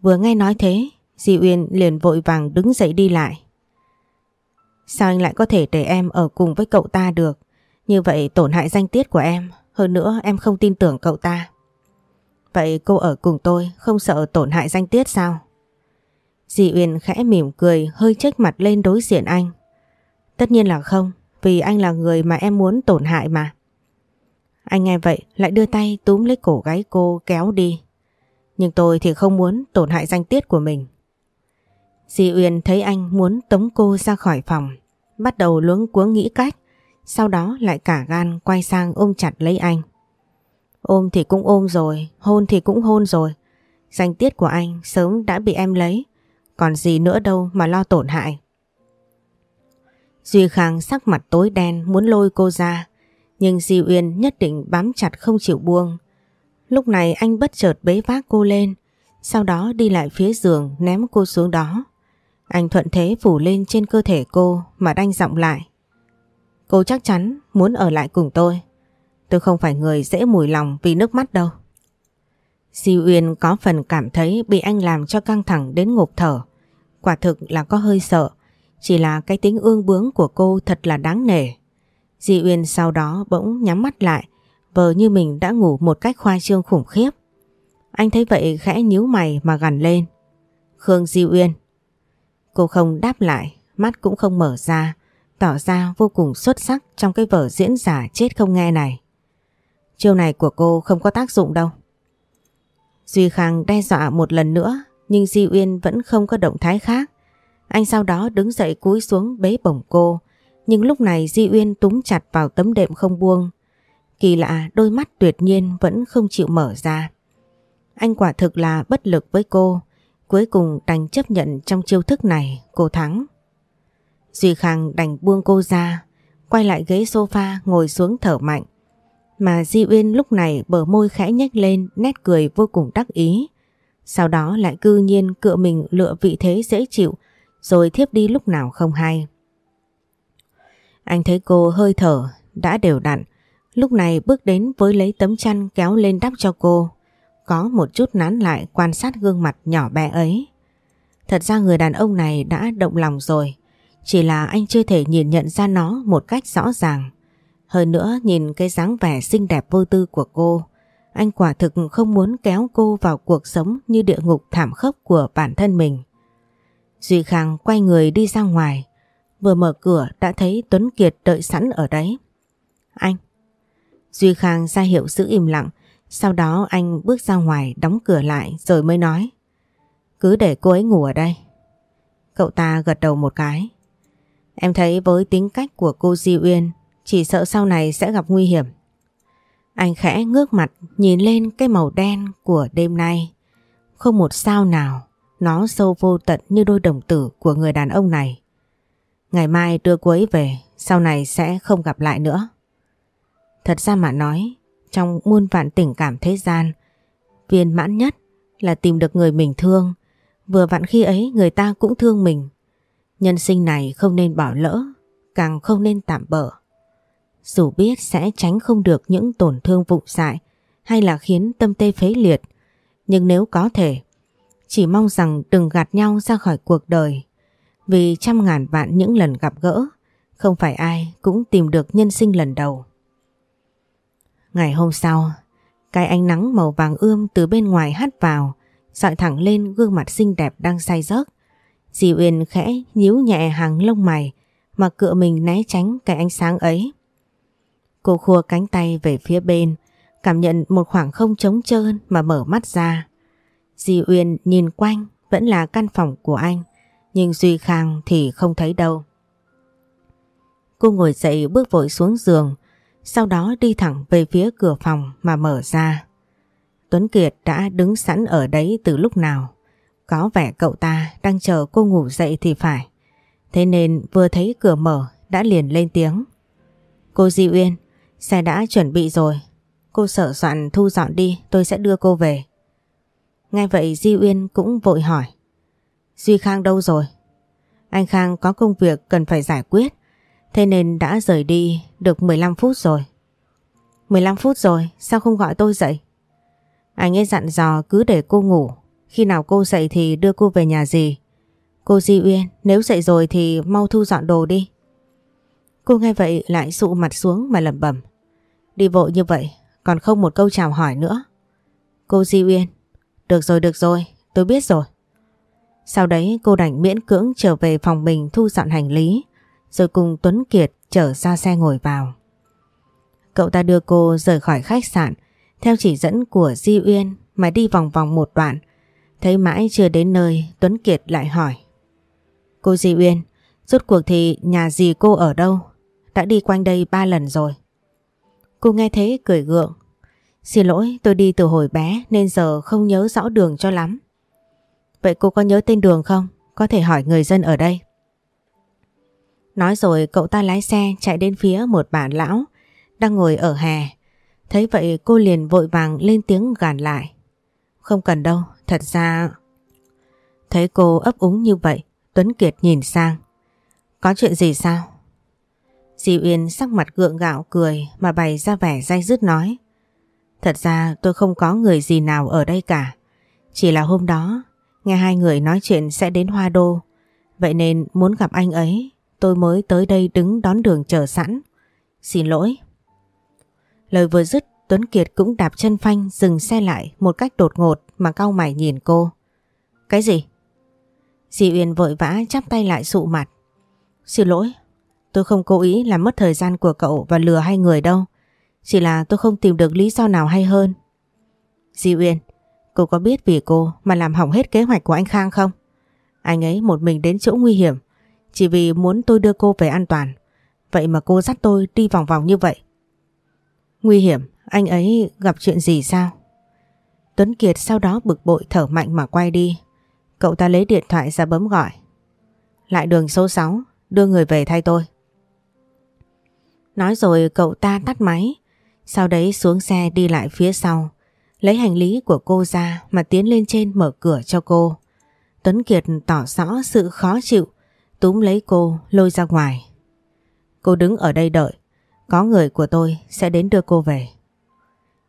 Vừa nghe nói thế, Di Uyên liền vội vàng đứng dậy đi lại. Sao anh lại có thể để em ở cùng với cậu ta được? Như vậy tổn hại danh tiết của em. Hơn nữa em không tin tưởng cậu ta. Vậy cô ở cùng tôi không sợ tổn hại danh tiết sao? Dì Uyên khẽ mỉm cười hơi trách mặt lên đối diện anh. Tất nhiên là không, vì anh là người mà em muốn tổn hại mà. Anh nghe vậy lại đưa tay túm lấy cổ gái cô kéo đi. Nhưng tôi thì không muốn tổn hại danh tiết của mình. Dì Uyên thấy anh muốn tống cô ra khỏi phòng, bắt đầu luống cuống nghĩ cách, sau đó lại cả gan quay sang ôm chặt lấy anh. Ôm thì cũng ôm rồi, hôn thì cũng hôn rồi. Danh tiết của anh sớm đã bị em lấy, còn gì nữa đâu mà lo tổn hại. Duy Khang sắc mặt tối đen muốn lôi cô ra, nhưng Di Uyên nhất định bám chặt không chịu buông. Lúc này anh bất chợt bế vác cô lên, sau đó đi lại phía giường ném cô xuống đó. Anh thuận thế phủ lên trên cơ thể cô mà đanh giọng lại. Cô chắc chắn muốn ở lại cùng tôi. Tôi không phải người dễ mùi lòng vì nước mắt đâu. Di Uyên có phần cảm thấy bị anh làm cho căng thẳng đến ngộp thở. Quả thực là có hơi sợ. Chỉ là cái tính ương bướng của cô thật là đáng nể. Di Uyên sau đó bỗng nhắm mắt lại, vờ như mình đã ngủ một cách khoa trương khủng khiếp. Anh thấy vậy khẽ nhíu mày mà gằn lên. Khương Di Uyên. Cô không đáp lại, mắt cũng không mở ra, tỏ ra vô cùng xuất sắc trong cái vở diễn giả chết không nghe này. Chiêu này của cô không có tác dụng đâu. Duy Khang đe dọa một lần nữa nhưng Di Uyên vẫn không có động thái khác. Anh sau đó đứng dậy cúi xuống bế bổng cô nhưng lúc này Di Uyên túng chặt vào tấm đệm không buông. Kỳ lạ đôi mắt tuyệt nhiên vẫn không chịu mở ra. Anh quả thực là bất lực với cô. Cuối cùng đành chấp nhận trong chiêu thức này cô thắng. Duy Khang đành buông cô ra, quay lại ghế sofa ngồi xuống thở mạnh. Mà Di Uyên lúc này bờ môi khẽ nhếch lên nét cười vô cùng đắc ý. Sau đó lại cư nhiên cựa mình lựa vị thế dễ chịu rồi thiếp đi lúc nào không hay. Anh thấy cô hơi thở đã đều đặn, lúc này bước đến với lấy tấm chăn kéo lên đắp cho cô. Có một chút nán lại quan sát gương mặt nhỏ bé ấy. Thật ra người đàn ông này đã động lòng rồi, chỉ là anh chưa thể nhìn nhận ra nó một cách rõ ràng. Hơn nữa nhìn cái dáng vẻ xinh đẹp vô tư của cô, anh quả thực không muốn kéo cô vào cuộc sống như địa ngục thảm khốc của bản thân mình. Duy Khang quay người đi ra ngoài, vừa mở cửa đã thấy Tuấn Kiệt đợi sẵn ở đấy. Anh! Duy Khang ra hiệu giữ im lặng, sau đó anh bước ra ngoài đóng cửa lại rồi mới nói. Cứ để cô ấy ngủ ở đây. Cậu ta gật đầu một cái. Em thấy với tính cách của cô Di Uyên chỉ sợ sau này sẽ gặp nguy hiểm. Anh khẽ ngước mặt nhìn lên cái màu đen của đêm nay. Không một sao nào, nó sâu vô tận như đôi đồng tử của người đàn ông này. Ngày mai đưa cô ấy về, sau này sẽ không gặp lại nữa. Thật ra mà nói, trong muôn vạn tình cảm thế gian, viên mãn nhất là tìm được người mình thương. Vừa vặn khi ấy người ta cũng thương mình. Nhân sinh này không nên bỏ lỡ, càng không nên tạm bỡ. Dù biết sẽ tránh không được những tổn thương vụng dại hay là khiến tâm tê phế liệt, nhưng nếu có thể, chỉ mong rằng đừng gạt nhau ra khỏi cuộc đời. Vì trăm ngàn vạn những lần gặp gỡ, không phải ai cũng tìm được nhân sinh lần đầu. Ngày hôm sau, cái ánh nắng màu vàng ươm từ bên ngoài hắt vào, dọi thẳng lên gương mặt xinh đẹp đang say giấc. Dì Uyên khẽ nhíu nhẹ hàng lông mày mà cựa mình né tránh cái ánh sáng ấy. Cô khua cánh tay về phía bên, cảm nhận một khoảng không trống trơn mà mở mắt ra. Di Uyên nhìn quanh vẫn là căn phòng của anh, nhưng Duy Khang thì không thấy đâu. Cô ngồi dậy bước vội xuống giường, sau đó đi thẳng về phía cửa phòng mà mở ra. Tuấn Kiệt đã đứng sẵn ở đấy từ lúc nào. Có vẻ cậu ta đang chờ cô ngủ dậy thì phải. Thế nên vừa thấy cửa mở đã liền lên tiếng. Cô Di Uyên, xe đã chuẩn bị rồi. Cô sợ soạn thu dọn đi tôi sẽ đưa cô về. ngay vậy Di Uyên cũng vội hỏi. Duy Khang đâu rồi? Anh Khang có công việc cần phải giải quyết. Thế nên đã rời đi được 15 phút rồi. 15 phút rồi, sao không gọi tôi dậy? Anh ấy dặn dò cứ để cô ngủ. Khi nào cô dậy thì đưa cô về nhà gì. Cô Di Uyên, nếu dậy rồi thì mau thu dọn đồ đi. Cô nghe vậy lại sụ mặt xuống mà lẩm bẩm. Đi vội như vậy, còn không một câu chào hỏi nữa. Cô Di Uyên, được rồi được rồi, tôi biết rồi. Sau đấy cô đành miễn cưỡng trở về phòng mình thu dọn hành lý rồi cùng Tuấn Kiệt trở ra xe ngồi vào. Cậu ta đưa cô rời khỏi khách sạn theo chỉ dẫn của Di Uyên mà đi vòng vòng một đoạn. Thấy mãi chưa đến nơi Tuấn Kiệt lại hỏi. Cô Di Uyên, rốt cuộc thì nhà gì cô ở đâu? Đã đi quanh đây ba lần rồi. Cô nghe thế cười gượng. Xin lỗi tôi đi từ hồi bé nên giờ không nhớ rõ đường cho lắm. Vậy cô có nhớ tên đường không? Có thể hỏi người dân ở đây. Nói rồi cậu ta lái xe chạy đến phía một bà lão đang ngồi ở hè. Thấy vậy cô liền vội vàng lên tiếng gàn lại. Không cần đâu, thật ra... Thấy cô ấp úng như vậy, Tuấn Kiệt nhìn sang. Có chuyện gì sao? Di Uyên sắc mặt gượng gạo cười mà bày ra vẻ dai dứt nói. Thật ra tôi không có người gì nào ở đây cả. Chỉ là hôm đó, nghe hai người nói chuyện sẽ đến Hoa Đô. Vậy nên muốn gặp anh ấy tôi mới tới đây đứng đón đường chờ sẵn. Xin lỗi. Lời vừa dứt Tuấn Kiệt cũng đạp chân phanh dừng xe lại một cách đột ngột mà cau mày nhìn cô. Cái gì? Di Uyên vội vã chắp tay lại sụ mặt. Xin lỗi, tôi không cố ý làm mất thời gian của cậu và lừa hai người đâu. Chỉ là tôi không tìm được lý do nào hay hơn. Di Uyên, cô có biết vì cô mà làm hỏng hết kế hoạch của anh Khang không? Anh ấy một mình đến chỗ nguy hiểm chỉ vì muốn tôi đưa cô về an toàn. Vậy mà cô dắt tôi đi vòng vòng như vậy. Nguy hiểm, anh ấy gặp chuyện gì sao? Tuấn Kiệt sau đó bực bội thở mạnh mà quay đi. Cậu ta lấy điện thoại ra bấm gọi. Lại đường số 6, đưa người về thay tôi. Nói rồi cậu ta tắt máy, sau đấy xuống xe đi lại phía sau, lấy hành lý của cô ra mà tiến lên trên mở cửa cho cô. Tuấn Kiệt tỏ rõ sự khó chịu, túm lấy cô lôi ra ngoài. Cô đứng ở đây đợi, có người của tôi sẽ đến đưa cô về.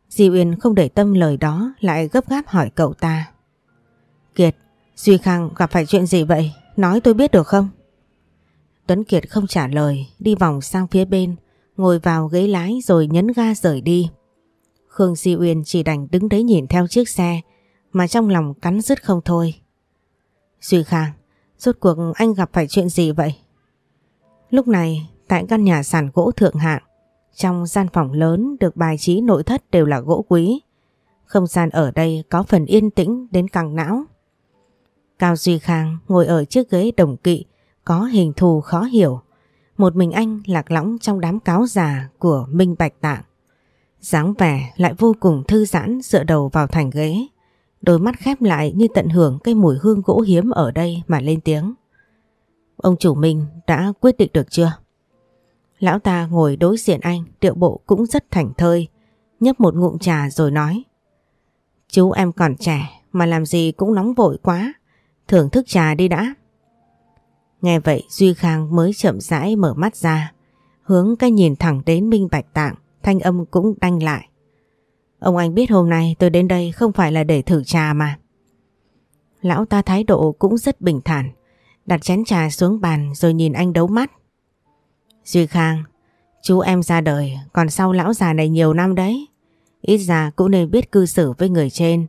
Di Uyên không để tâm lời đó lại gấp gáp hỏi cậu ta. Kiệt, Duy Khang gặp phải chuyện gì vậy? Nói tôi biết được không? Tuấn Kiệt không trả lời, đi vòng sang phía bên, ngồi vào ghế lái rồi nhấn ga rời đi. Khương Di Uyên chỉ đành đứng đấy nhìn theo chiếc xe mà trong lòng cắn rứt không thôi. Duy Khang, rốt cuộc anh gặp phải chuyện gì vậy? Lúc này, tại căn nhà sàn gỗ thượng hạng, trong gian phòng lớn được bài trí nội thất đều là gỗ quý. Không gian ở đây có phần yên tĩnh đến căng não. Cao Duy Khang ngồi ở chiếc ghế đồng kỵ có hình thù khó hiểu. Một mình anh lạc lõng trong đám cáo già của Minh Bạch Tạng. dáng vẻ lại vô cùng thư giãn dựa đầu vào thành ghế. Đôi mắt khép lại như tận hưởng cái mùi hương gỗ hiếm ở đây mà lên tiếng. Ông chủ Minh đã quyết định được chưa? Lão ta ngồi đối diện anh, điệu bộ cũng rất thành thơi, nhấp một ngụm trà rồi nói. Chú em còn trẻ mà làm gì cũng nóng vội quá, thưởng thức trà đi đã. Nghe vậy Duy Khang mới chậm rãi mở mắt ra, hướng cái nhìn thẳng đến Minh Bạch Tạng, thanh âm cũng đanh lại. Ông anh biết hôm nay tôi đến đây không phải là để thử trà mà. Lão ta thái độ cũng rất bình thản, đặt chén trà xuống bàn rồi nhìn anh đấu mắt. Duy Khang, chú em ra đời còn sau lão già này nhiều năm đấy. Ít ra cũng nên biết cư xử với người trên.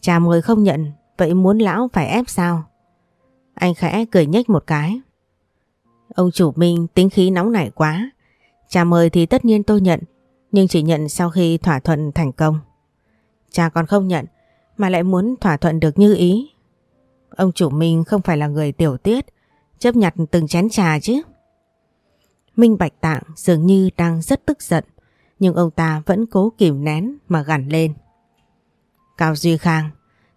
Trà mời không nhận, vậy muốn lão phải ép sao? Anh khẽ cười nhếch một cái. Ông chủ Minh tính khí nóng nảy quá. cha mời thì tất nhiên tôi nhận, nhưng chỉ nhận sau khi thỏa thuận thành công. Cha còn không nhận, mà lại muốn thỏa thuận được như ý. Ông chủ Minh không phải là người tiểu tiết, chấp nhặt từng chén trà chứ. Minh Bạch Tạng dường như đang rất tức giận, nhưng ông ta vẫn cố kìm nén mà gằn lên. Cao Duy Khang,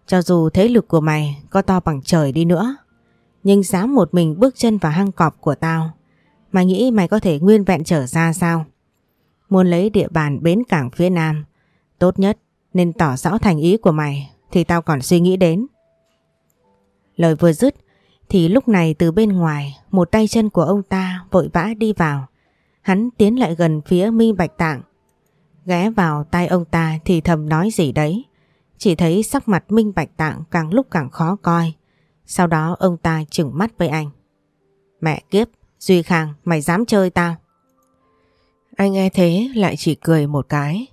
cho dù thế lực của mày có to bằng trời đi nữa, nhưng dám một mình bước chân vào hang cọp của tao, mày nghĩ mày có thể nguyên vẹn trở ra sao? Muốn lấy địa bàn bến cảng phía nam, tốt nhất nên tỏ rõ thành ý của mày thì tao còn suy nghĩ đến. Lời vừa dứt thì lúc này từ bên ngoài một tay chân của ông ta vội vã đi vào. Hắn tiến lại gần phía Minh Bạch Tạng. Ghé vào tay ông ta thì thầm nói gì đấy. Chỉ thấy sắc mặt Minh Bạch Tạng càng lúc càng khó coi. Sau đó ông ta chừng mắt với anh. Mẹ kiếp, Duy Khang, mày dám chơi tao? Anh nghe thế lại chỉ cười một cái.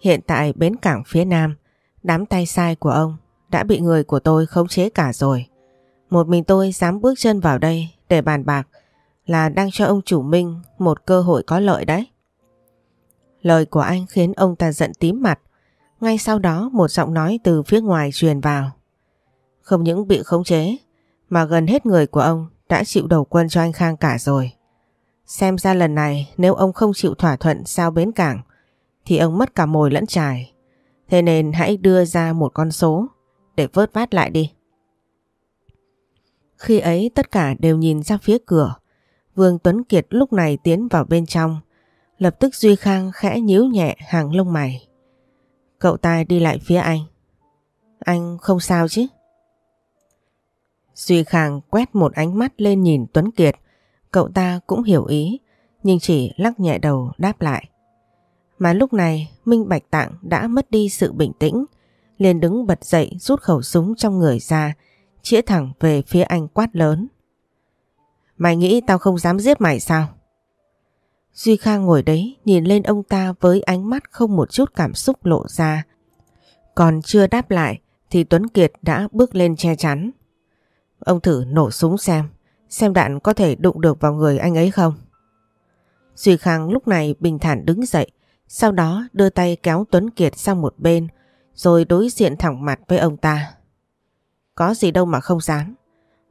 Hiện tại bến cảng phía nam, đám tay sai của ông đã bị người của tôi khống chế cả rồi. Một mình tôi dám bước chân vào đây để bàn bạc là đang cho ông chủ Minh một cơ hội có lợi đấy. Lời của anh khiến ông ta giận tím mặt. Ngay sau đó một giọng nói từ phía ngoài truyền vào. Không những bị khống chế, mà gần hết người của ông đã chịu đầu quân cho anh Khang cả rồi. Xem ra lần này, nếu ông không chịu thỏa thuận sao bến cảng, thì ông mất cả mồi lẫn trài. Thế nên hãy đưa ra một con số để vớt vát lại đi. Khi ấy, tất cả đều nhìn ra phía cửa. Vương Tuấn Kiệt lúc này tiến vào bên trong. Lập tức Duy Khang khẽ nhíu nhẹ hàng lông mày. Cậu ta đi lại phía anh. Anh không sao chứ? Duy Khang quét một ánh mắt lên nhìn Tuấn Kiệt. Cậu ta cũng hiểu ý, nhưng chỉ lắc nhẹ đầu đáp lại. Mà lúc này Minh Bạch Tạng đã mất đi sự bình tĩnh, liền đứng bật dậy rút khẩu súng trong người ra, chĩa thẳng về phía anh quát lớn. Mày nghĩ tao không dám giết mày sao? Duy Khang ngồi đấy nhìn lên ông ta với ánh mắt không một chút cảm xúc lộ ra. Còn chưa đáp lại thì Tuấn Kiệt đã bước lên che chắn. Ông thử nổ súng xem, xem đạn có thể đụng được vào người anh ấy không. Duy Khang lúc này bình thản đứng dậy, sau đó đưa tay kéo Tuấn Kiệt sang một bên, rồi đối diện thẳng mặt với ông ta. Có gì đâu mà không dám.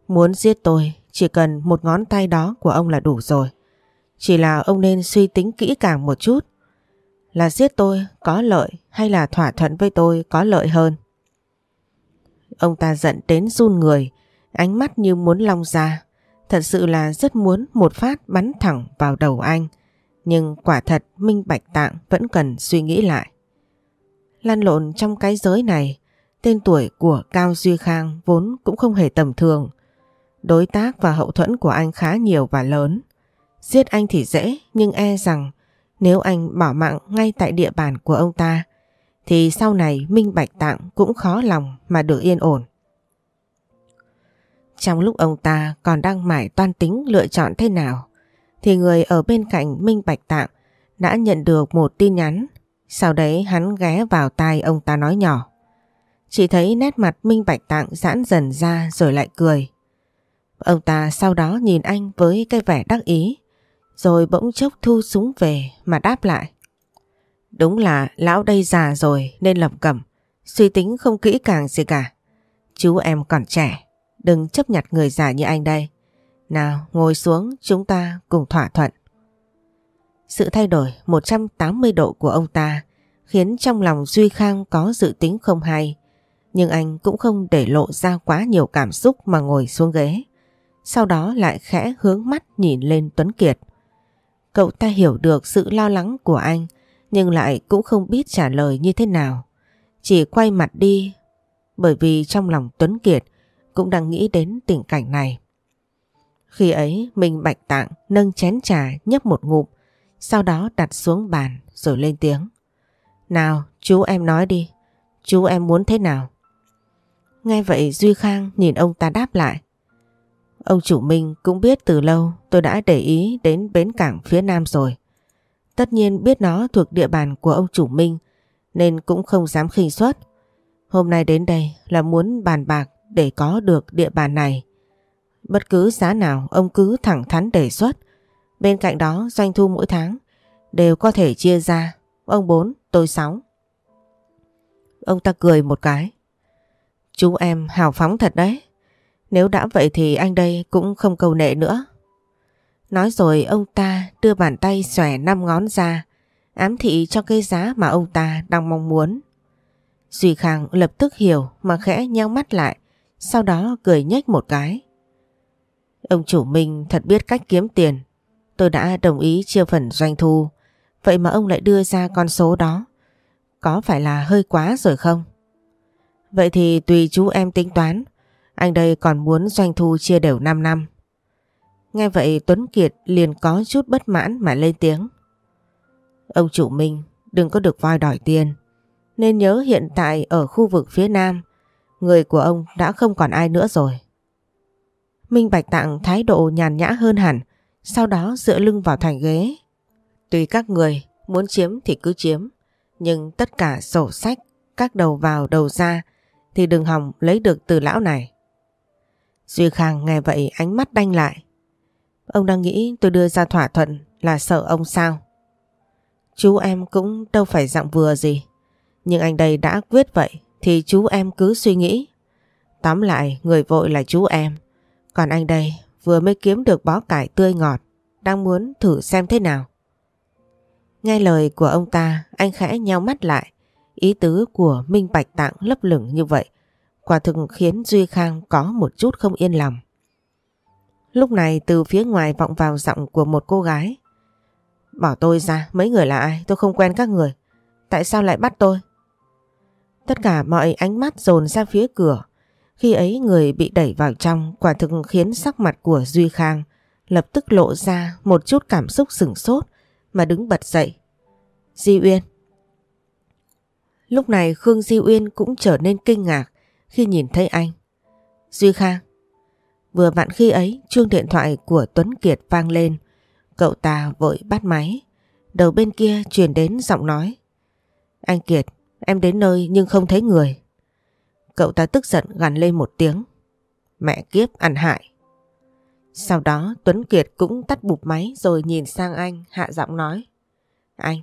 Muốn giết tôi, chỉ cần một ngón tay đó của ông là đủ rồi. Chỉ là ông nên suy tính kỹ càng một chút. Là giết tôi có lợi hay là thỏa thuận với tôi có lợi hơn? Ông ta giận đến run người, ánh mắt như muốn long ra. Thật sự là rất muốn một phát bắn thẳng vào đầu anh. Nhưng quả thật Minh Bạch Tạng vẫn cần suy nghĩ lại. Lan lộn trong cái giới này, tên tuổi của Cao Duy Khang vốn cũng không hề tầm thường. Đối tác và hậu thuẫn của anh khá nhiều và lớn. Giết anh thì dễ, nhưng e rằng nếu anh bỏ mạng ngay tại địa bàn của ông ta, thì sau này Minh Bạch Tạng cũng khó lòng mà được yên ổn. Trong lúc ông ta còn đang mải toan tính lựa chọn thế nào, thì người ở bên cạnh Minh Bạch Tạng đã nhận được một tin nhắn. Sau đấy hắn ghé vào tai ông ta nói nhỏ. Chỉ thấy nét mặt Minh Bạch Tạng giãn dần ra rồi lại cười. Ông ta sau đó nhìn anh với cái vẻ đắc ý, rồi bỗng chốc thu súng về mà đáp lại. Đúng là lão đây già rồi nên lầm cẩm, suy tính không kỹ càng gì cả. Chú em còn trẻ, đừng chấp nhặt người già như anh đây. Nào, ngồi xuống, chúng ta cùng thỏa thuận. Sự thay đổi 180 độ của ông ta khiến trong lòng Duy Khang có dự tính không hay. Nhưng anh cũng không để lộ ra quá nhiều cảm xúc mà ngồi xuống ghế. Sau đó lại khẽ hướng mắt nhìn lên Tuấn Kiệt. Cậu ta hiểu được sự lo lắng của anh, nhưng lại cũng không biết trả lời như thế nào. Chỉ quay mặt đi, bởi vì trong lòng Tuấn Kiệt cũng đang nghĩ đến tình cảnh này. Khi ấy mình bạch tạng nâng chén trà nhấp một ngụm sau đó đặt xuống bàn rồi lên tiếng. Nào chú em nói đi, chú em muốn thế nào? Nghe vậy Duy Khang nhìn ông ta đáp lại. Ông chủ Minh cũng biết từ lâu tôi đã để ý đến bến cảng phía nam rồi. Tất nhiên biết nó thuộc địa bàn của ông chủ Minh nên cũng không dám khinh suất. Hôm nay đến đây là muốn bàn bạc để có được địa bàn này. Bất cứ giá nào ông cứ thẳng thắn đề xuất. Bên cạnh đó doanh thu mỗi tháng đều có thể chia ra. Ông 4, tôi 6. Ông ta cười một cái. Chú em hào phóng thật đấy. Nếu đã vậy thì anh đây cũng không cầu nệ nữa. Nói rồi ông ta đưa bàn tay xòe năm ngón ra, ám thị cho cái giá mà ông ta đang mong muốn. Duy Khang lập tức hiểu mà khẽ nheo mắt lại, sau đó cười nhếch một cái. Ông chủ Minh thật biết cách kiếm tiền. Tôi đã đồng ý chia phần doanh thu, vậy mà ông lại đưa ra con số đó. Có phải là hơi quá rồi không? Vậy thì tùy chú em tính toán, anh đây còn muốn doanh thu chia đều 5 năm. Nghe vậy Tuấn Kiệt liền có chút bất mãn mà lên tiếng. Ông chủ Minh đừng có được voi đòi tiền. Nên nhớ hiện tại ở khu vực phía Nam, người của ông đã không còn ai nữa rồi. Minh Bạch Tạng thái độ nhàn nhã hơn hẳn, sau đó dựa lưng vào thành ghế. Tùy các người muốn chiếm thì cứ chiếm, nhưng tất cả sổ sách, các đầu vào đầu ra thì đừng hòng lấy được từ lão này. Duy Khang nghe vậy ánh mắt đanh lại. Ông đang nghĩ tôi đưa ra thỏa thuận là sợ ông sao? Chú em cũng đâu phải dạng vừa gì. Nhưng anh đây đã quyết vậy thì chú em cứ suy nghĩ. Tóm lại người vội là chú em. Còn anh đây vừa mới kiếm được bó cải tươi ngọt. Đang muốn thử xem thế nào. Nghe lời của ông ta anh khẽ nhau mắt lại. Ý tứ của Minh Bạch Tạng lấp lửng như vậy. Quả thực khiến Duy Khang có một chút không yên lòng. Lúc này từ phía ngoài vọng vào giọng của một cô gái. Bỏ tôi ra, mấy người là ai? Tôi không quen các người. Tại sao lại bắt tôi? Tất cả mọi ánh mắt dồn ra phía cửa. Khi ấy người bị đẩy vào trong quả thực khiến sắc mặt của Duy Khang lập tức lộ ra một chút cảm xúc sửng sốt mà đứng bật dậy. Di Uyên Lúc này Khương Di Uyên cũng trở nên kinh ngạc khi nhìn thấy anh. Duy Khang Vừa vặn khi ấy chuông điện thoại của Tuấn Kiệt vang lên Cậu ta vội bắt máy. Đầu bên kia truyền đến giọng nói. Anh Kiệt, em đến nơi nhưng không thấy người. Cậu ta tức giận gằn lên một tiếng. Mẹ kiếp ăn hại. Sau đó Tuấn Kiệt cũng tắt bụp máy rồi nhìn sang anh hạ giọng nói. Anh,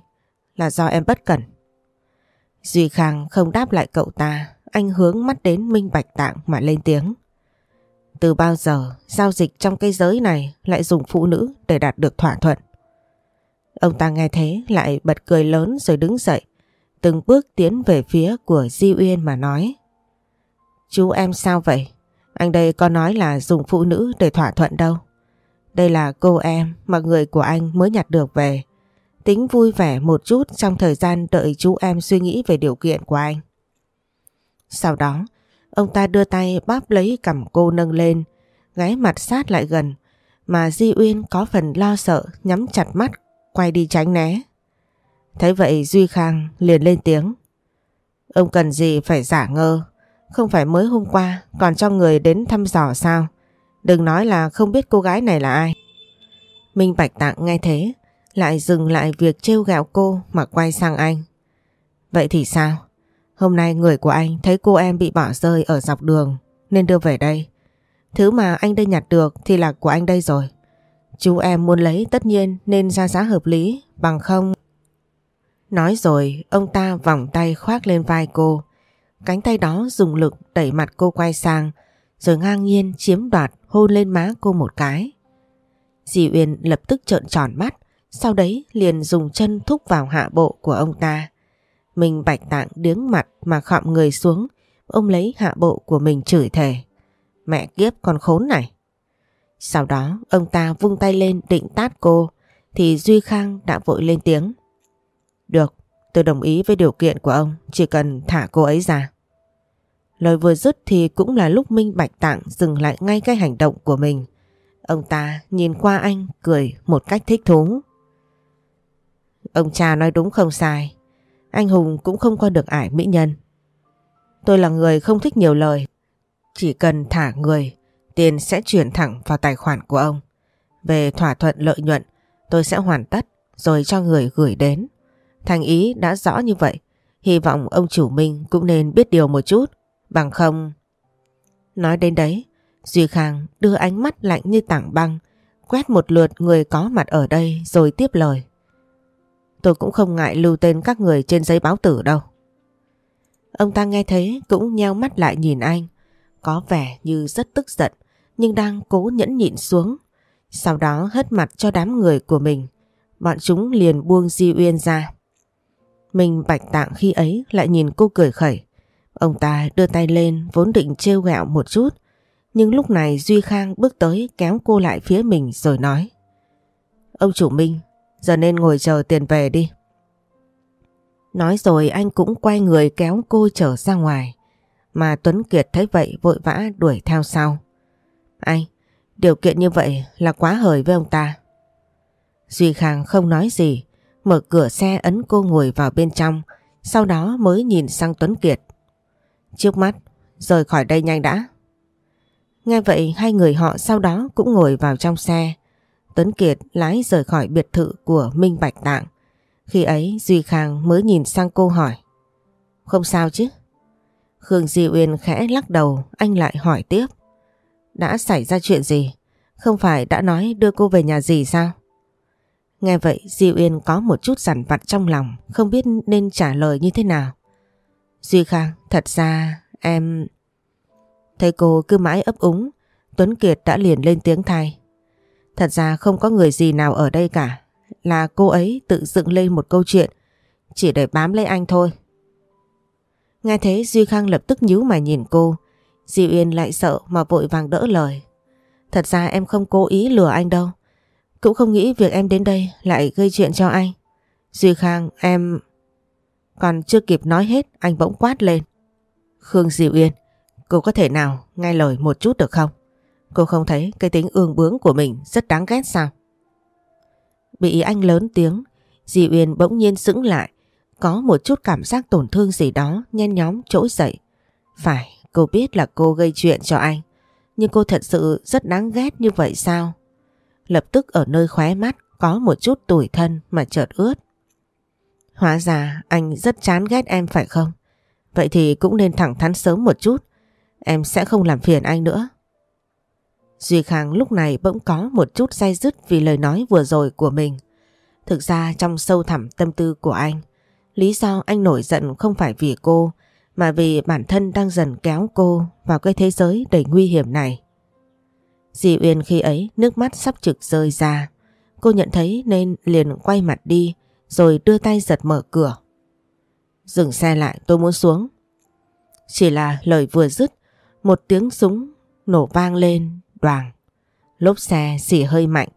là do em bất cẩn. Duy Khang không đáp lại cậu ta, anh hướng mắt đến Minh Bạch Tạng mà lên tiếng. Từ bao giờ giao dịch trong cái giới này lại dùng phụ nữ để đạt được thỏa thuận? Ông ta nghe thế lại bật cười lớn rồi đứng dậy, từng bước tiến về phía của Di Uyên mà nói. Chú em sao vậy? Anh đây có nói là dùng phụ nữ để thỏa thuận đâu. Đây là cô em mà người của anh mới nhặt được về. Tính vui vẻ một chút trong thời gian đợi chú em suy nghĩ về điều kiện của anh. Sau đó, ông ta đưa tay bóp lấy cầm cô nâng lên, gáy mặt sát lại gần, mà Di Uyên có phần lo sợ nhắm chặt mắt, quay đi tránh né. Thấy vậy Duy Khang liền lên tiếng. Ông cần gì phải giả ngơ, không phải mới hôm qua còn cho người đến thăm dò sao? Đừng nói là không biết cô gái này là ai. Minh Bạch Tạng nghe thế, lại dừng lại việc trêu gạo cô mà quay sang anh. Vậy thì sao? Hôm nay người của anh thấy cô em bị bỏ rơi ở dọc đường nên đưa về đây. Thứ mà anh đây nhặt được thì là của anh đây rồi. Chú em muốn lấy tất nhiên nên ra giá hợp lý bằng không. Nói rồi ông ta vòng tay khoác lên vai cô. Cánh tay đó dùng lực đẩy mặt cô quay sang rồi ngang nhiên chiếm đoạt hôn lên má cô một cái. Dì Uyên lập tức trợn tròn mắt sau đấy liền dùng chân thúc vào hạ bộ của ông ta. Mình bạch tạng điếng mặt mà khọm người xuống, Ông lấy hạ bộ của mình chửi thề. Mẹ kiếp con khốn này. Sau đó ông ta vung tay lên định tát cô, thì Duy Khang đã vội lên tiếng. Được, tôi đồng ý với điều kiện của ông, chỉ cần thả cô ấy ra. Lời vừa dứt thì cũng là lúc Minh Bạch Tạng dừng lại ngay cái hành động của mình. Ông ta nhìn qua anh cười một cách thích thú. Ông cha nói đúng không sai. Anh Hùng cũng không qua được ải mỹ nhân. Tôi là người không thích nhiều lời. Chỉ cần thả người, tiền sẽ chuyển thẳng vào tài khoản của ông. Về thỏa thuận lợi nhuận, tôi sẽ hoàn tất rồi cho người gửi đến. Thành ý đã rõ như vậy, hy vọng ông chủ Minh cũng nên biết điều một chút, bằng không... Nói đến đấy, Duy Khang đưa ánh mắt lạnh như tảng băng, quét một lượt người có mặt ở đây rồi tiếp lời. Tôi cũng không ngại lưu tên các người trên giấy báo tử đâu. Ông ta nghe thấy cũng nheo mắt lại nhìn anh. Có vẻ như rất tức giận nhưng đang cố nhẫn nhịn xuống. Sau đó hất mặt cho đám người của mình. Bọn chúng liền buông Di Uyên ra. Mình bạch tạng khi ấy lại nhìn cô cười khẩy. Ông ta đưa tay lên vốn định trêu gẹo một chút. Nhưng lúc này Duy Khang bước tới kéo cô lại phía mình rồi nói. Ông chủ Minh, Giờ nên ngồi chờ tiền về đi. Nói rồi anh cũng quay người kéo cô trở ra ngoài. Mà Tuấn Kiệt thấy vậy vội vã đuổi theo sau. Anh, điều kiện như vậy là quá hời với ông ta. Duy Khang không nói gì, mở cửa xe ấn cô ngồi vào bên trong, sau đó mới nhìn sang Tuấn Kiệt. Trước mắt, rời khỏi đây nhanh đã. Nghe vậy hai người họ sau đó cũng ngồi vào trong xe, Tuấn Kiệt lái rời khỏi biệt thự của Minh Bạch Tạng. Khi ấy Duy Khang mới nhìn sang cô hỏi. Không sao chứ? Khương Di Uyên khẽ lắc đầu, anh lại hỏi tiếp. Đã xảy ra chuyện gì? Không phải đã nói đưa cô về nhà gì sao? Nghe vậy Di Uyên có một chút giản vặt trong lòng, không biết nên trả lời như thế nào. Duy Khang, thật ra em... Thấy cô cứ mãi ấp úng, Tuấn Kiệt đã liền lên tiếng thay. Thật ra không có người gì nào ở đây cả. Là cô ấy tự dựng lên một câu chuyện chỉ để bám lấy anh thôi. Nghe thế Duy Khang lập tức nhíu mày nhìn cô. Di Yên lại sợ mà vội vàng đỡ lời. Thật ra em không cố ý lừa anh đâu. Cũng không nghĩ việc em đến đây lại gây chuyện cho anh. Duy Khang em... Còn chưa kịp nói hết anh bỗng quát lên. Khương Diệu Yên, cô có thể nào nghe lời một chút được không? Cô không thấy cái tính ương bướng của mình rất đáng ghét sao? Bị anh lớn tiếng, Di Uyên bỗng nhiên sững lại, có một chút cảm giác tổn thương gì đó nhen nhóm trỗi dậy. Phải, cô biết là cô gây chuyện cho anh, nhưng cô thật sự rất đáng ghét như vậy sao? Lập tức ở nơi khóe mắt có một chút tủi thân mà chợt ướt. Hóa ra anh rất chán ghét em phải không? Vậy thì cũng nên thẳng thắn sớm một chút. Em sẽ không làm phiền anh nữa. Duy Khang lúc này bỗng có một chút say dứt vì lời nói vừa rồi của mình. Thực ra trong sâu thẳm tâm tư của anh, lý do anh nổi giận không phải vì cô, mà vì bản thân đang dần kéo cô vào cái thế giới đầy nguy hiểm này. Di Uyên khi ấy nước mắt sắp trực rơi ra. Cô nhận thấy nên liền quay mặt đi rồi đưa tay giật mở cửa. Dừng xe lại tôi muốn xuống. Chỉ là lời vừa dứt, một tiếng súng nổ vang lên đoàn. Lốp xe xỉ hơi mạnh,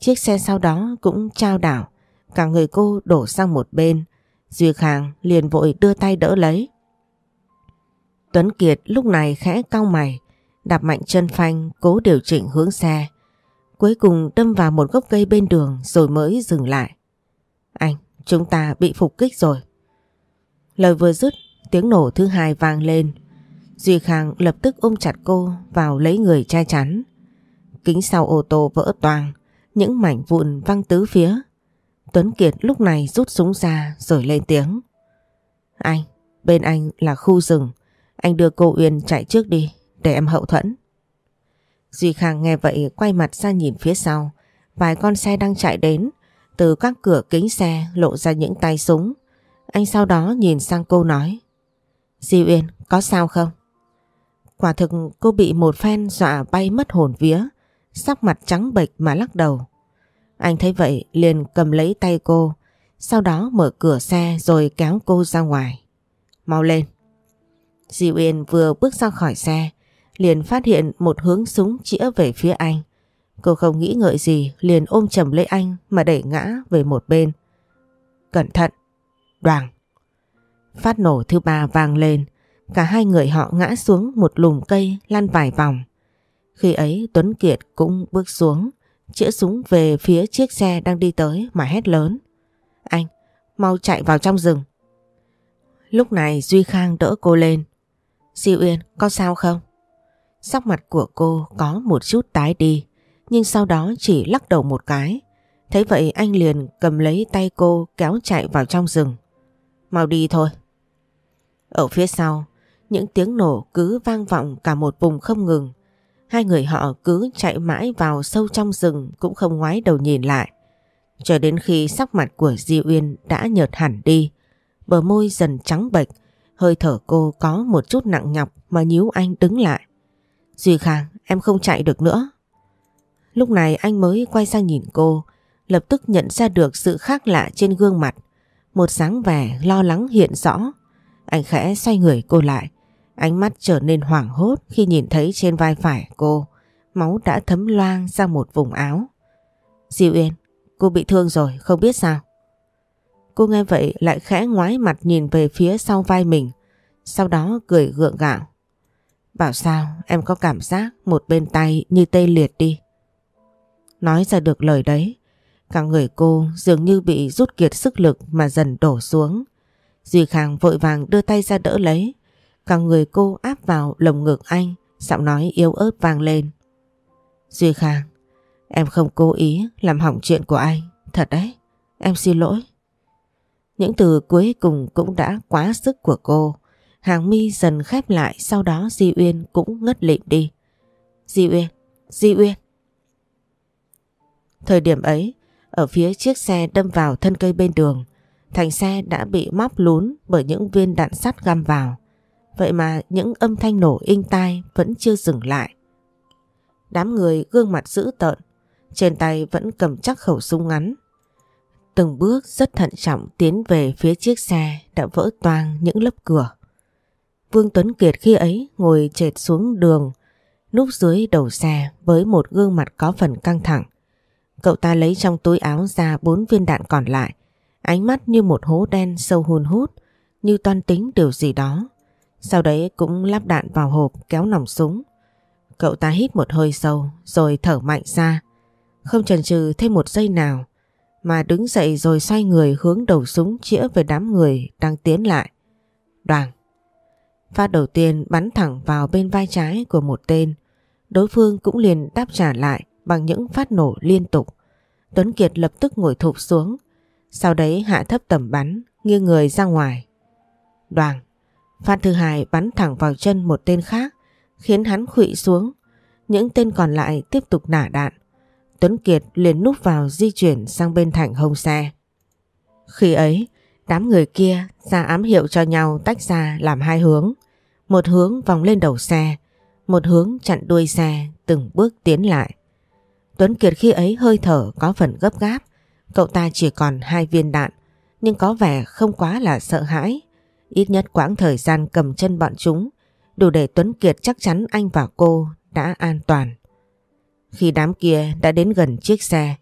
chiếc xe sau đó cũng trao đảo, cả người cô đổ sang một bên. Duy Khang liền vội đưa tay đỡ lấy. Tuấn Kiệt lúc này khẽ cau mày, đạp mạnh chân phanh cố điều chỉnh hướng xe. Cuối cùng đâm vào một gốc cây bên đường rồi mới dừng lại. Anh, chúng ta bị phục kích rồi. Lời vừa dứt, tiếng nổ thứ hai vang lên. Duy Khang lập tức ôm chặt cô vào lấy người che chắn. Kính sau ô tô vỡ toang, những mảnh vụn văng tứ phía. Tuấn Kiệt lúc này rút súng ra rồi lên tiếng. Anh, bên anh là khu rừng. Anh đưa cô Uyên chạy trước đi, để em hậu thuẫn. Duy Khang nghe vậy quay mặt ra nhìn phía sau. Vài con xe đang chạy đến. Từ các cửa kính xe lộ ra những tay súng. Anh sau đó nhìn sang cô nói. Di Uyên, có sao không? Quả thực cô bị một phen dọa bay mất hồn vía. Sắc mặt trắng bệch mà lắc đầu. Anh thấy vậy liền cầm lấy tay cô. Sau đó mở cửa xe rồi kéo cô ra ngoài. Mau lên. Di Uyên vừa bước ra khỏi xe liền phát hiện một hướng súng chĩa về phía anh. Cô không nghĩ ngợi gì liền ôm chầm lấy anh mà đẩy ngã về một bên. Cẩn thận! Đoàn! Phát nổ thứ ba vang lên, cả hai người họ ngã xuống một lùm cây lăn vài vòng. Khi ấy Tuấn Kiệt cũng bước xuống, chĩa súng về phía chiếc xe đang đi tới mà hét lớn. Anh, mau chạy vào trong rừng. Lúc này Duy Khang đỡ cô lên. Diệu Uyên, có sao không? Sắc mặt của cô có một chút tái đi, nhưng sau đó chỉ lắc đầu một cái. Thấy vậy anh liền cầm lấy tay cô kéo chạy vào trong rừng. Mau đi thôi. Ở phía sau, những tiếng nổ cứ vang vọng cả một vùng không ngừng. Hai người họ cứ chạy mãi vào sâu trong rừng cũng không ngoái đầu nhìn lại. Cho đến khi sắc mặt của Di Uyên đã nhợt hẳn đi, bờ môi dần trắng bệch, hơi thở cô có một chút nặng nhọc mà nhíu anh đứng lại. Duy Khang, em không chạy được nữa. Lúc này anh mới quay sang nhìn cô, lập tức nhận ra được sự khác lạ trên gương mặt. Một dáng vẻ lo lắng hiện rõ. Anh khẽ xoay người cô lại. Ánh mắt trở nên hoảng hốt khi nhìn thấy trên vai phải cô, máu đã thấm loang ra một vùng áo. Diệu Yên, cô bị thương rồi, không biết sao. Cô nghe vậy lại khẽ ngoái mặt nhìn về phía sau vai mình, sau đó cười gượng gạo. Bảo sao em có cảm giác một bên tay như tê liệt đi. Nói ra được lời đấy, cả người cô dường như bị rút kiệt sức lực mà dần đổ xuống. Duy Khang vội vàng đưa tay ra đỡ lấy, cả người cô áp vào lồng ngực anh, giọng nói yếu ớt vang lên. Duy Khang, em không cố ý làm hỏng chuyện của anh, thật đấy, em xin lỗi. Những từ cuối cùng cũng đã quá sức của cô. Hàng mi dần khép lại sau đó Di Uyên cũng ngất lịm đi. Di Uyên, Di Uyên. Thời điểm ấy, ở phía chiếc xe đâm vào thân cây bên đường, thành xe đã bị móc lún bởi những viên đạn sắt găm vào. Vậy mà những âm thanh nổ inh tai vẫn chưa dừng lại. Đám người gương mặt dữ tợn, trên tay vẫn cầm chắc khẩu súng ngắn. Từng bước rất thận trọng tiến về phía chiếc xe đã vỡ toang những lớp cửa. Vương Tuấn Kiệt khi ấy ngồi trệt xuống đường, núp dưới đầu xe với một gương mặt có phần căng thẳng. Cậu ta lấy trong túi áo ra bốn viên đạn còn lại, ánh mắt như một hố đen sâu hun hút, như toan tính điều gì đó. Sau đấy cũng lắp đạn vào hộp kéo nòng súng. Cậu ta hít một hơi sâu rồi thở mạnh ra, không chần chừ thêm một giây nào, mà đứng dậy rồi xoay người hướng đầu súng chĩa về đám người đang tiến lại. Đoàn! Phát đầu tiên bắn thẳng vào bên vai trái của một tên. Đối phương cũng liền đáp trả lại bằng những phát nổ liên tục. Tuấn Kiệt lập tức ngồi thụp xuống. Sau đấy hạ thấp tầm bắn, nghiêng người ra ngoài. Đoàn, phát thứ hai bắn thẳng vào chân một tên khác, khiến hắn khụy xuống. Những tên còn lại tiếp tục nả đạn. Tuấn Kiệt liền núp vào di chuyển sang bên thành hông xe. Khi ấy, đám người kia ra ám hiệu cho nhau tách ra làm hai hướng. Một hướng vòng lên đầu xe, một hướng chặn đuôi xe từng bước tiến lại. Tuấn Kiệt khi ấy hơi thở có phần gấp gáp, cậu ta chỉ còn hai viên đạn, nhưng có vẻ không quá là sợ hãi. Ít nhất quãng thời gian cầm chân bọn chúng, đủ để Tuấn Kiệt chắc chắn anh và cô đã an toàn. Khi đám kia đã đến gần chiếc xe,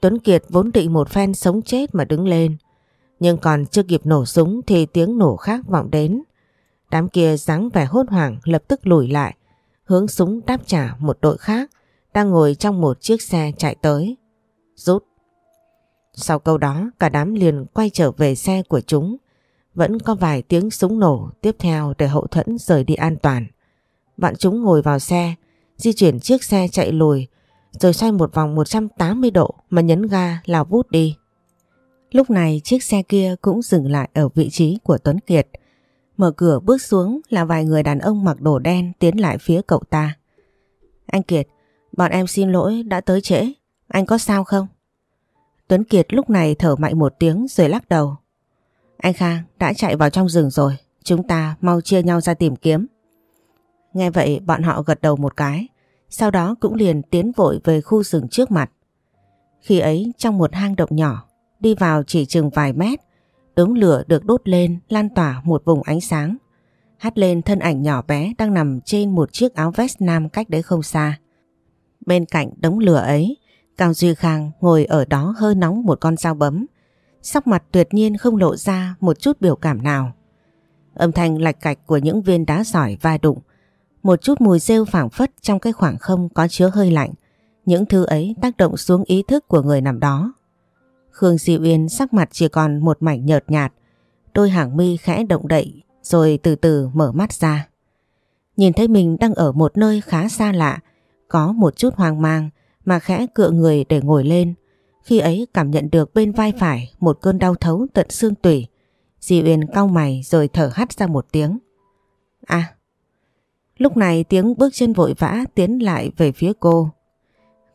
Tuấn Kiệt vốn định một phen sống chết mà đứng lên. Nhưng còn chưa kịp nổ súng thì tiếng nổ khác vọng đến. Đám kia dáng vẻ hốt hoảng lập tức lùi lại, hướng súng đáp trả một đội khác đang ngồi trong một chiếc xe chạy tới. Rút. Sau câu đó cả đám liền quay trở về xe của chúng. Vẫn có vài tiếng súng nổ tiếp theo để hậu thuẫn rời đi an toàn. Bọn chúng ngồi vào xe, di chuyển chiếc xe chạy lùi, rồi xoay một vòng 180 độ mà nhấn ga lao vút đi. Lúc này chiếc xe kia cũng dừng lại ở vị trí của Tuấn Kiệt. Mở cửa bước xuống là vài người đàn ông mặc đồ đen tiến lại phía cậu ta. Anh Kiệt, bọn em xin lỗi đã tới trễ. Anh có sao không? Tuấn Kiệt lúc này thở mạnh một tiếng rồi lắc đầu. Anh Khang đã chạy vào trong rừng rồi. Chúng ta mau chia nhau ra tìm kiếm. Nghe vậy bọn họ gật đầu một cái. Sau đó cũng liền tiến vội về khu rừng trước mặt. Khi ấy trong một hang động nhỏ, đi vào chỉ chừng vài mét, đống lửa được đốt lên lan tỏa một vùng ánh sáng. Hắt lên thân ảnh nhỏ bé đang nằm trên một chiếc áo vest nam cách đấy không xa. Bên cạnh đống lửa ấy, Cao Duy Khang ngồi ở đó hơi nóng một con dao bấm. Sắc mặt tuyệt nhiên không lộ ra một chút biểu cảm nào. Âm thanh lạch cạch của những viên đá sỏi va đụng một chút mùi rêu phảng phất trong cái khoảng không có chứa hơi lạnh. Những thứ ấy tác động xuống ý thức của người nằm đó. Khương Di Uyên sắc mặt chỉ còn một mảnh nhợt nhạt. Đôi hàng mi khẽ động đậy rồi từ từ mở mắt ra. Nhìn thấy mình đang ở một nơi khá xa lạ, có một chút hoang mang mà khẽ cựa người để ngồi lên. Khi ấy cảm nhận được bên vai phải một cơn đau thấu tận xương tủy. Di Uyên cau mày rồi thở hắt ra một tiếng. À, Lúc này tiếng bước chân vội vã tiến lại về phía cô.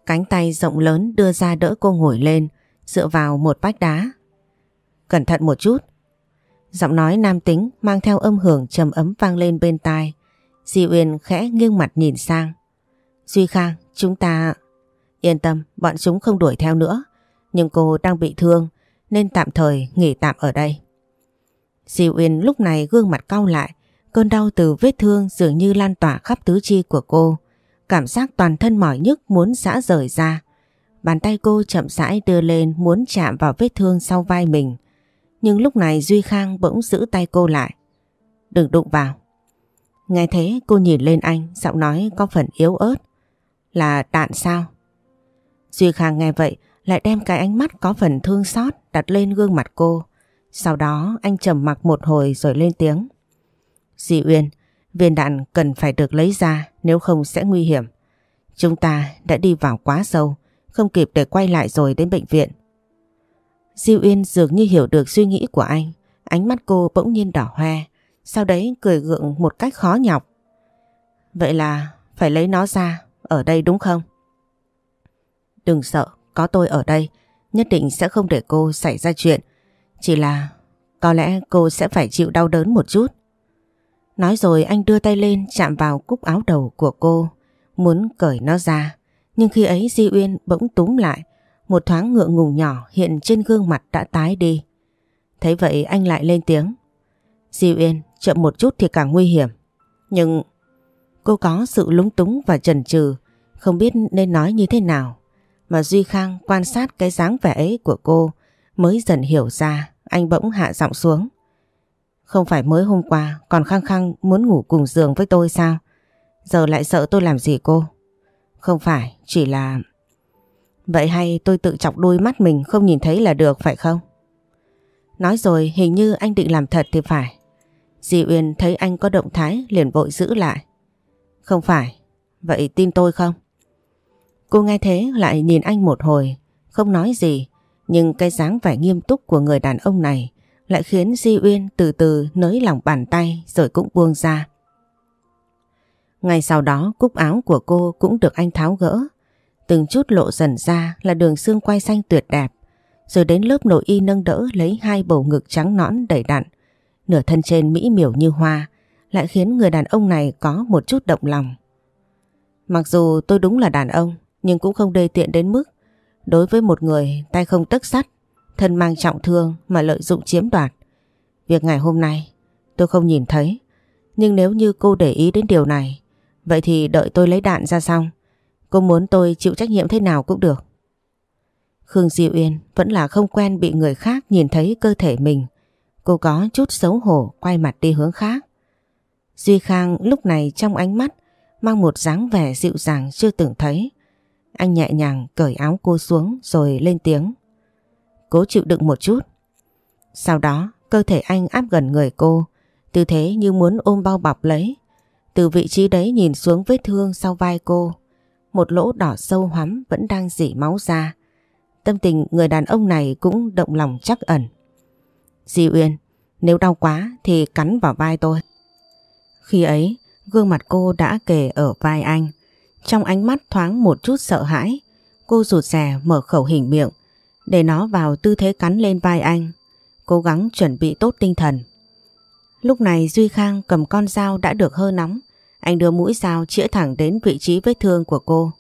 Cánh tay rộng lớn đưa ra đỡ cô ngồi lên, dựa vào một vách đá. Cẩn thận một chút. Giọng nói nam tính mang theo âm hưởng trầm ấm vang lên bên tai. Di Uyên khẽ nghiêng mặt nhìn sang. Duy Khang, chúng ta... Yên tâm, bọn chúng không đuổi theo nữa. Nhưng cô đang bị thương nên tạm thời nghỉ tạm ở đây. Di Uyên lúc này gương mặt cau lại, Cơn đau từ vết thương dường như lan tỏa khắp tứ chi của cô. Cảm giác toàn thân mỏi nhức muốn xã rời ra. Bàn tay cô chậm rãi đưa lên muốn chạm vào vết thương sau vai mình. Nhưng lúc này Duy Khang bỗng giữ tay cô lại. Đừng đụng vào. Nghe thế cô nhìn lên anh, giọng nói có phần yếu ớt. Là đạn sao? Duy Khang nghe vậy lại đem cái ánh mắt có phần thương xót đặt lên gương mặt cô. Sau đó anh trầm mặc một hồi rồi lên tiếng. Di Uyên, viên đạn cần phải được lấy ra nếu không sẽ nguy hiểm. Chúng ta đã đi vào quá sâu, không kịp để quay lại rồi đến bệnh viện. Diêu Yên dường như hiểu được suy nghĩ của anh, ánh mắt cô bỗng nhiên đỏ hoe, sau đấy cười gượng một cách khó nhọc. Vậy là phải lấy nó ra, ở đây đúng không? Đừng sợ, có tôi ở đây, nhất định sẽ không để cô xảy ra chuyện. Chỉ là có lẽ cô sẽ phải chịu đau đớn một chút. Nói rồi anh đưa tay lên chạm vào cúc áo đầu của cô, muốn cởi nó ra. Nhưng khi ấy Di Uyên bỗng túm lại, một thoáng ngượng ngùng nhỏ hiện trên gương mặt đã tái đi. Thấy vậy anh lại lên tiếng. Di Uyên, chậm một chút thì càng nguy hiểm. Nhưng cô có sự lúng túng và chần chừ, không biết nên nói như thế nào. Mà Duy Khang quan sát cái dáng vẻ ấy của cô mới dần hiểu ra, anh bỗng hạ giọng xuống. Không phải mới hôm qua còn khăng khăng muốn ngủ cùng giường với tôi sao? Giờ lại sợ tôi làm gì cô? Không phải, chỉ là... Vậy hay tôi tự chọc đuôi mắt mình không nhìn thấy là được phải không? Nói rồi hình như anh định làm thật thì phải. Di Uyên thấy anh có động thái liền vội giữ lại. Không phải, vậy tin tôi không? Cô nghe thế lại nhìn anh một hồi, Không nói gì, nhưng cái dáng vẻ nghiêm túc của người đàn ông này lại khiến Di Uyên từ từ nới lòng bàn tay rồi cũng buông ra. Ngày sau đó, cúc áo của cô cũng được anh tháo gỡ. Từng chút lộ dần ra là đường xương quay xanh tuyệt đẹp. Rồi đến lớp nội y nâng đỡ lấy hai bầu ngực trắng nõn đầy đặn. Nửa thân trên mỹ miều như hoa, lại khiến người đàn ông này có một chút động lòng. Mặc dù tôi đúng là đàn ông, nhưng cũng không đê tiện đến mức đối với một người tay không tức sắt, thân mang trọng thương mà lợi dụng chiếm đoạt. Việc ngày hôm nay, tôi không nhìn thấy nhưng nếu như cô để ý đến điều này vậy thì đợi tôi lấy đạn ra xong cô muốn tôi chịu trách nhiệm thế nào cũng được. Khương Di Uyên vẫn là không quen bị người khác nhìn thấy cơ thể mình. Cô có chút xấu hổ quay mặt đi hướng khác. Duy Khang lúc này trong ánh mắt mang một dáng vẻ dịu dàng chưa từng thấy. Anh nhẹ nhàng cởi áo cô xuống rồi lên tiếng. Cố chịu đựng một chút. Sau đó cơ thể anh áp gần người cô, tư thế như muốn ôm bao bọc lấy. Từ vị trí đấy nhìn xuống vết thương sau vai cô, một lỗ đỏ sâu hoắm vẫn đang dỉ máu ra. Tâm tình người đàn ông này cũng động lòng chắc ẩn. Di Uyên, nếu đau quá thì cắn vào vai tôi. Khi ấy, gương mặt cô đã kề ở vai anh. Trong ánh mắt thoáng một chút sợ hãi, cô rụt rè mở khẩu hình miệng, để nó vào tư thế cắn lên vai anh, cố gắng chuẩn bị tốt tinh thần. Lúc này Duy Khang cầm con dao đã được hơ nóng, anh đưa mũi dao chĩa thẳng đến vị trí vết thương của cô.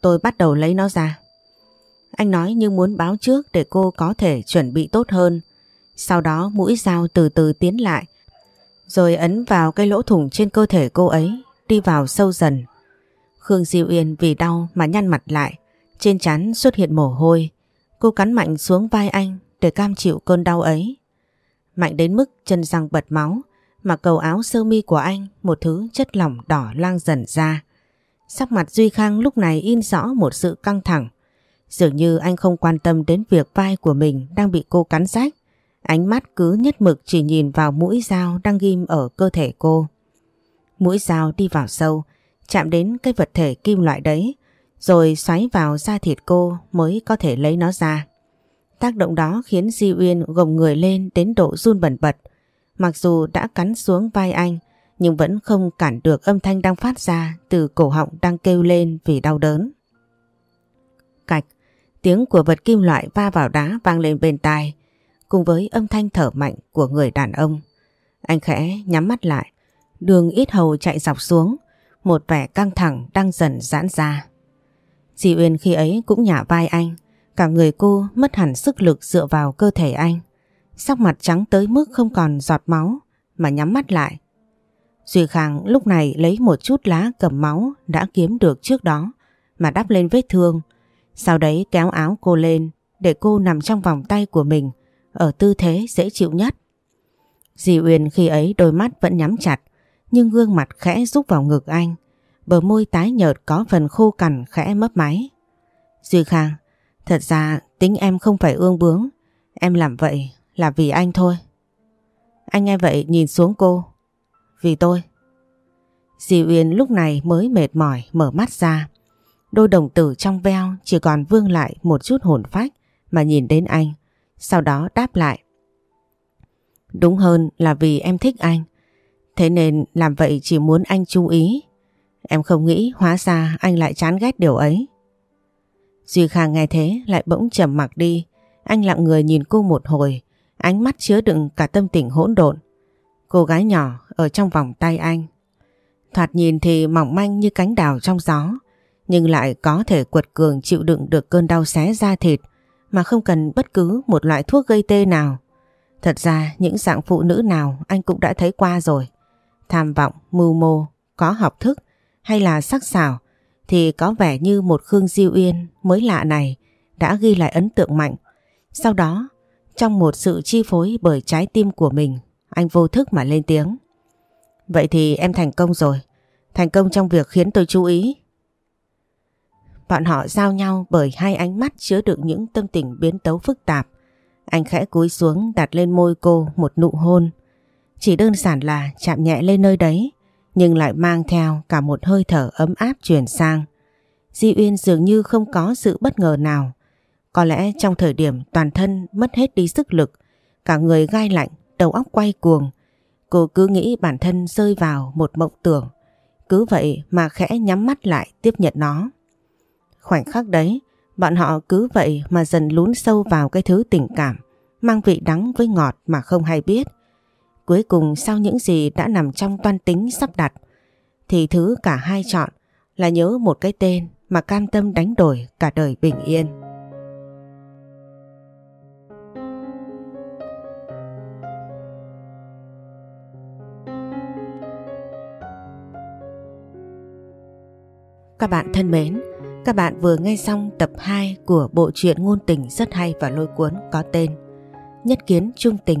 Tôi bắt đầu lấy nó ra. Anh nói như muốn báo trước để cô có thể chuẩn bị tốt hơn. Sau đó mũi dao từ từ tiến lại, rồi ấn vào cái lỗ thủng trên cơ thể cô ấy, đi vào sâu dần. Khương Diệu Yên vì đau mà nhăn mặt lại, trên trán xuất hiện mồ hôi. Cô cắn mạnh xuống vai anh để cam chịu cơn đau ấy. Mạnh đến mức chân răng bật máu, mà cầu áo sơ mi của anh một thứ chất lỏng đỏ lang dần ra. Sắc mặt Duy Khang lúc này in rõ một sự căng thẳng. Dường như anh không quan tâm đến việc vai của mình đang bị cô cắn rách. Ánh mắt cứ nhất mực chỉ nhìn vào mũi dao đang ghim ở cơ thể cô. Mũi dao đi vào sâu, chạm đến cái vật thể kim loại đấy, rồi xoáy vào da thịt cô mới có thể lấy nó ra. Tác động đó khiến Di Uyên gồng người lên đến độ run bẩn bật. Mặc dù đã cắn xuống vai anh, nhưng vẫn không cản được âm thanh đang phát ra từ cổ họng đang kêu lên vì đau đớn. Cạch, tiếng của vật kim loại va vào đá vang lên bên tai, cùng với âm thanh thở mạnh của người đàn ông. Anh khẽ nhắm mắt lại, đường ít hầu chạy dọc xuống, một vẻ căng thẳng đang dần giãn ra. Di Uyên khi ấy cũng nhả vai anh, cả người cô mất hẳn sức lực dựa vào cơ thể anh. Sắc mặt trắng tới mức không còn giọt máu mà nhắm mắt lại. Duy Khang lúc này lấy một chút lá cầm máu đã kiếm được trước đó mà đắp lên vết thương. Sau đấy kéo áo cô lên để cô nằm trong vòng tay của mình ở tư thế dễ chịu nhất. Di Uyên khi ấy đôi mắt vẫn nhắm chặt nhưng gương mặt khẽ rúc vào ngực anh. Bờ môi tái nhợt có phần khô cằn khẽ mấp máy. Duy Khang, thật ra, tính em không phải ương bướng. Em làm vậy là vì anh thôi. Anh nghe vậy nhìn xuống cô. Vì tôi. Di Uyên lúc này mới mệt mỏi, mở mắt ra. Đôi đồng tử trong veo chỉ còn vương lại một chút hồn phách mà nhìn đến anh. Sau đó đáp lại. Đúng hơn là vì em thích anh. Thế nên làm vậy chỉ muốn anh chú ý. Em không nghĩ hóa ra anh lại chán ghét điều ấy. Duy Khang nghe thế lại bỗng trầm mặc đi. Anh lặng người nhìn cô một hồi, ánh mắt chứa đựng cả tâm tình hỗn độn. Cô gái nhỏ ở trong vòng tay anh. Thoạt nhìn thì mỏng manh như cánh đào trong gió, nhưng lại có thể quật cường chịu đựng được cơn đau xé da thịt mà không cần bất cứ một loại thuốc gây tê nào. Thật ra những dạng phụ nữ nào anh cũng đã thấy qua rồi. Tham vọng, mưu mô, có học thức hay là sắc sảo thì có vẻ như một Khương Diêu Yên mới lạ này đã ghi lại ấn tượng mạnh. Sau đó, trong một sự chi phối bởi trái tim của mình, anh vô thức mà lên tiếng. Vậy thì em thành công rồi. Thành công trong việc khiến tôi chú ý. Bọn họ giao nhau bởi hai ánh mắt chứa đựng những tâm tình biến tấu phức tạp. Anh khẽ cúi xuống đặt lên môi cô một nụ hôn. Chỉ đơn giản là chạm nhẹ lên nơi đấy, nhưng lại mang theo cả một hơi thở ấm áp truyền sang. Di Uyên dường như không có sự bất ngờ nào. Có lẽ trong thời điểm toàn thân mất hết đi sức lực, cả người gai lạnh, đầu óc quay cuồng, cô cứ nghĩ bản thân rơi vào một mộng tưởng. Cứ vậy mà khẽ nhắm mắt lại tiếp nhận nó. Khoảnh khắc đấy, bọn họ cứ vậy mà dần lún sâu vào cái thứ tình cảm, mang vị đắng với ngọt mà không hay biết. Cuối cùng sau những gì đã nằm trong toan tính sắp đặt, thì thứ cả hai chọn là nhớ một cái tên mà cam tâm đánh đổi cả đời bình yên. Các bạn thân mến, các bạn vừa nghe xong tập 2 của bộ truyện ngôn tình rất hay và lôi cuốn có tên Nhất kiến trung tình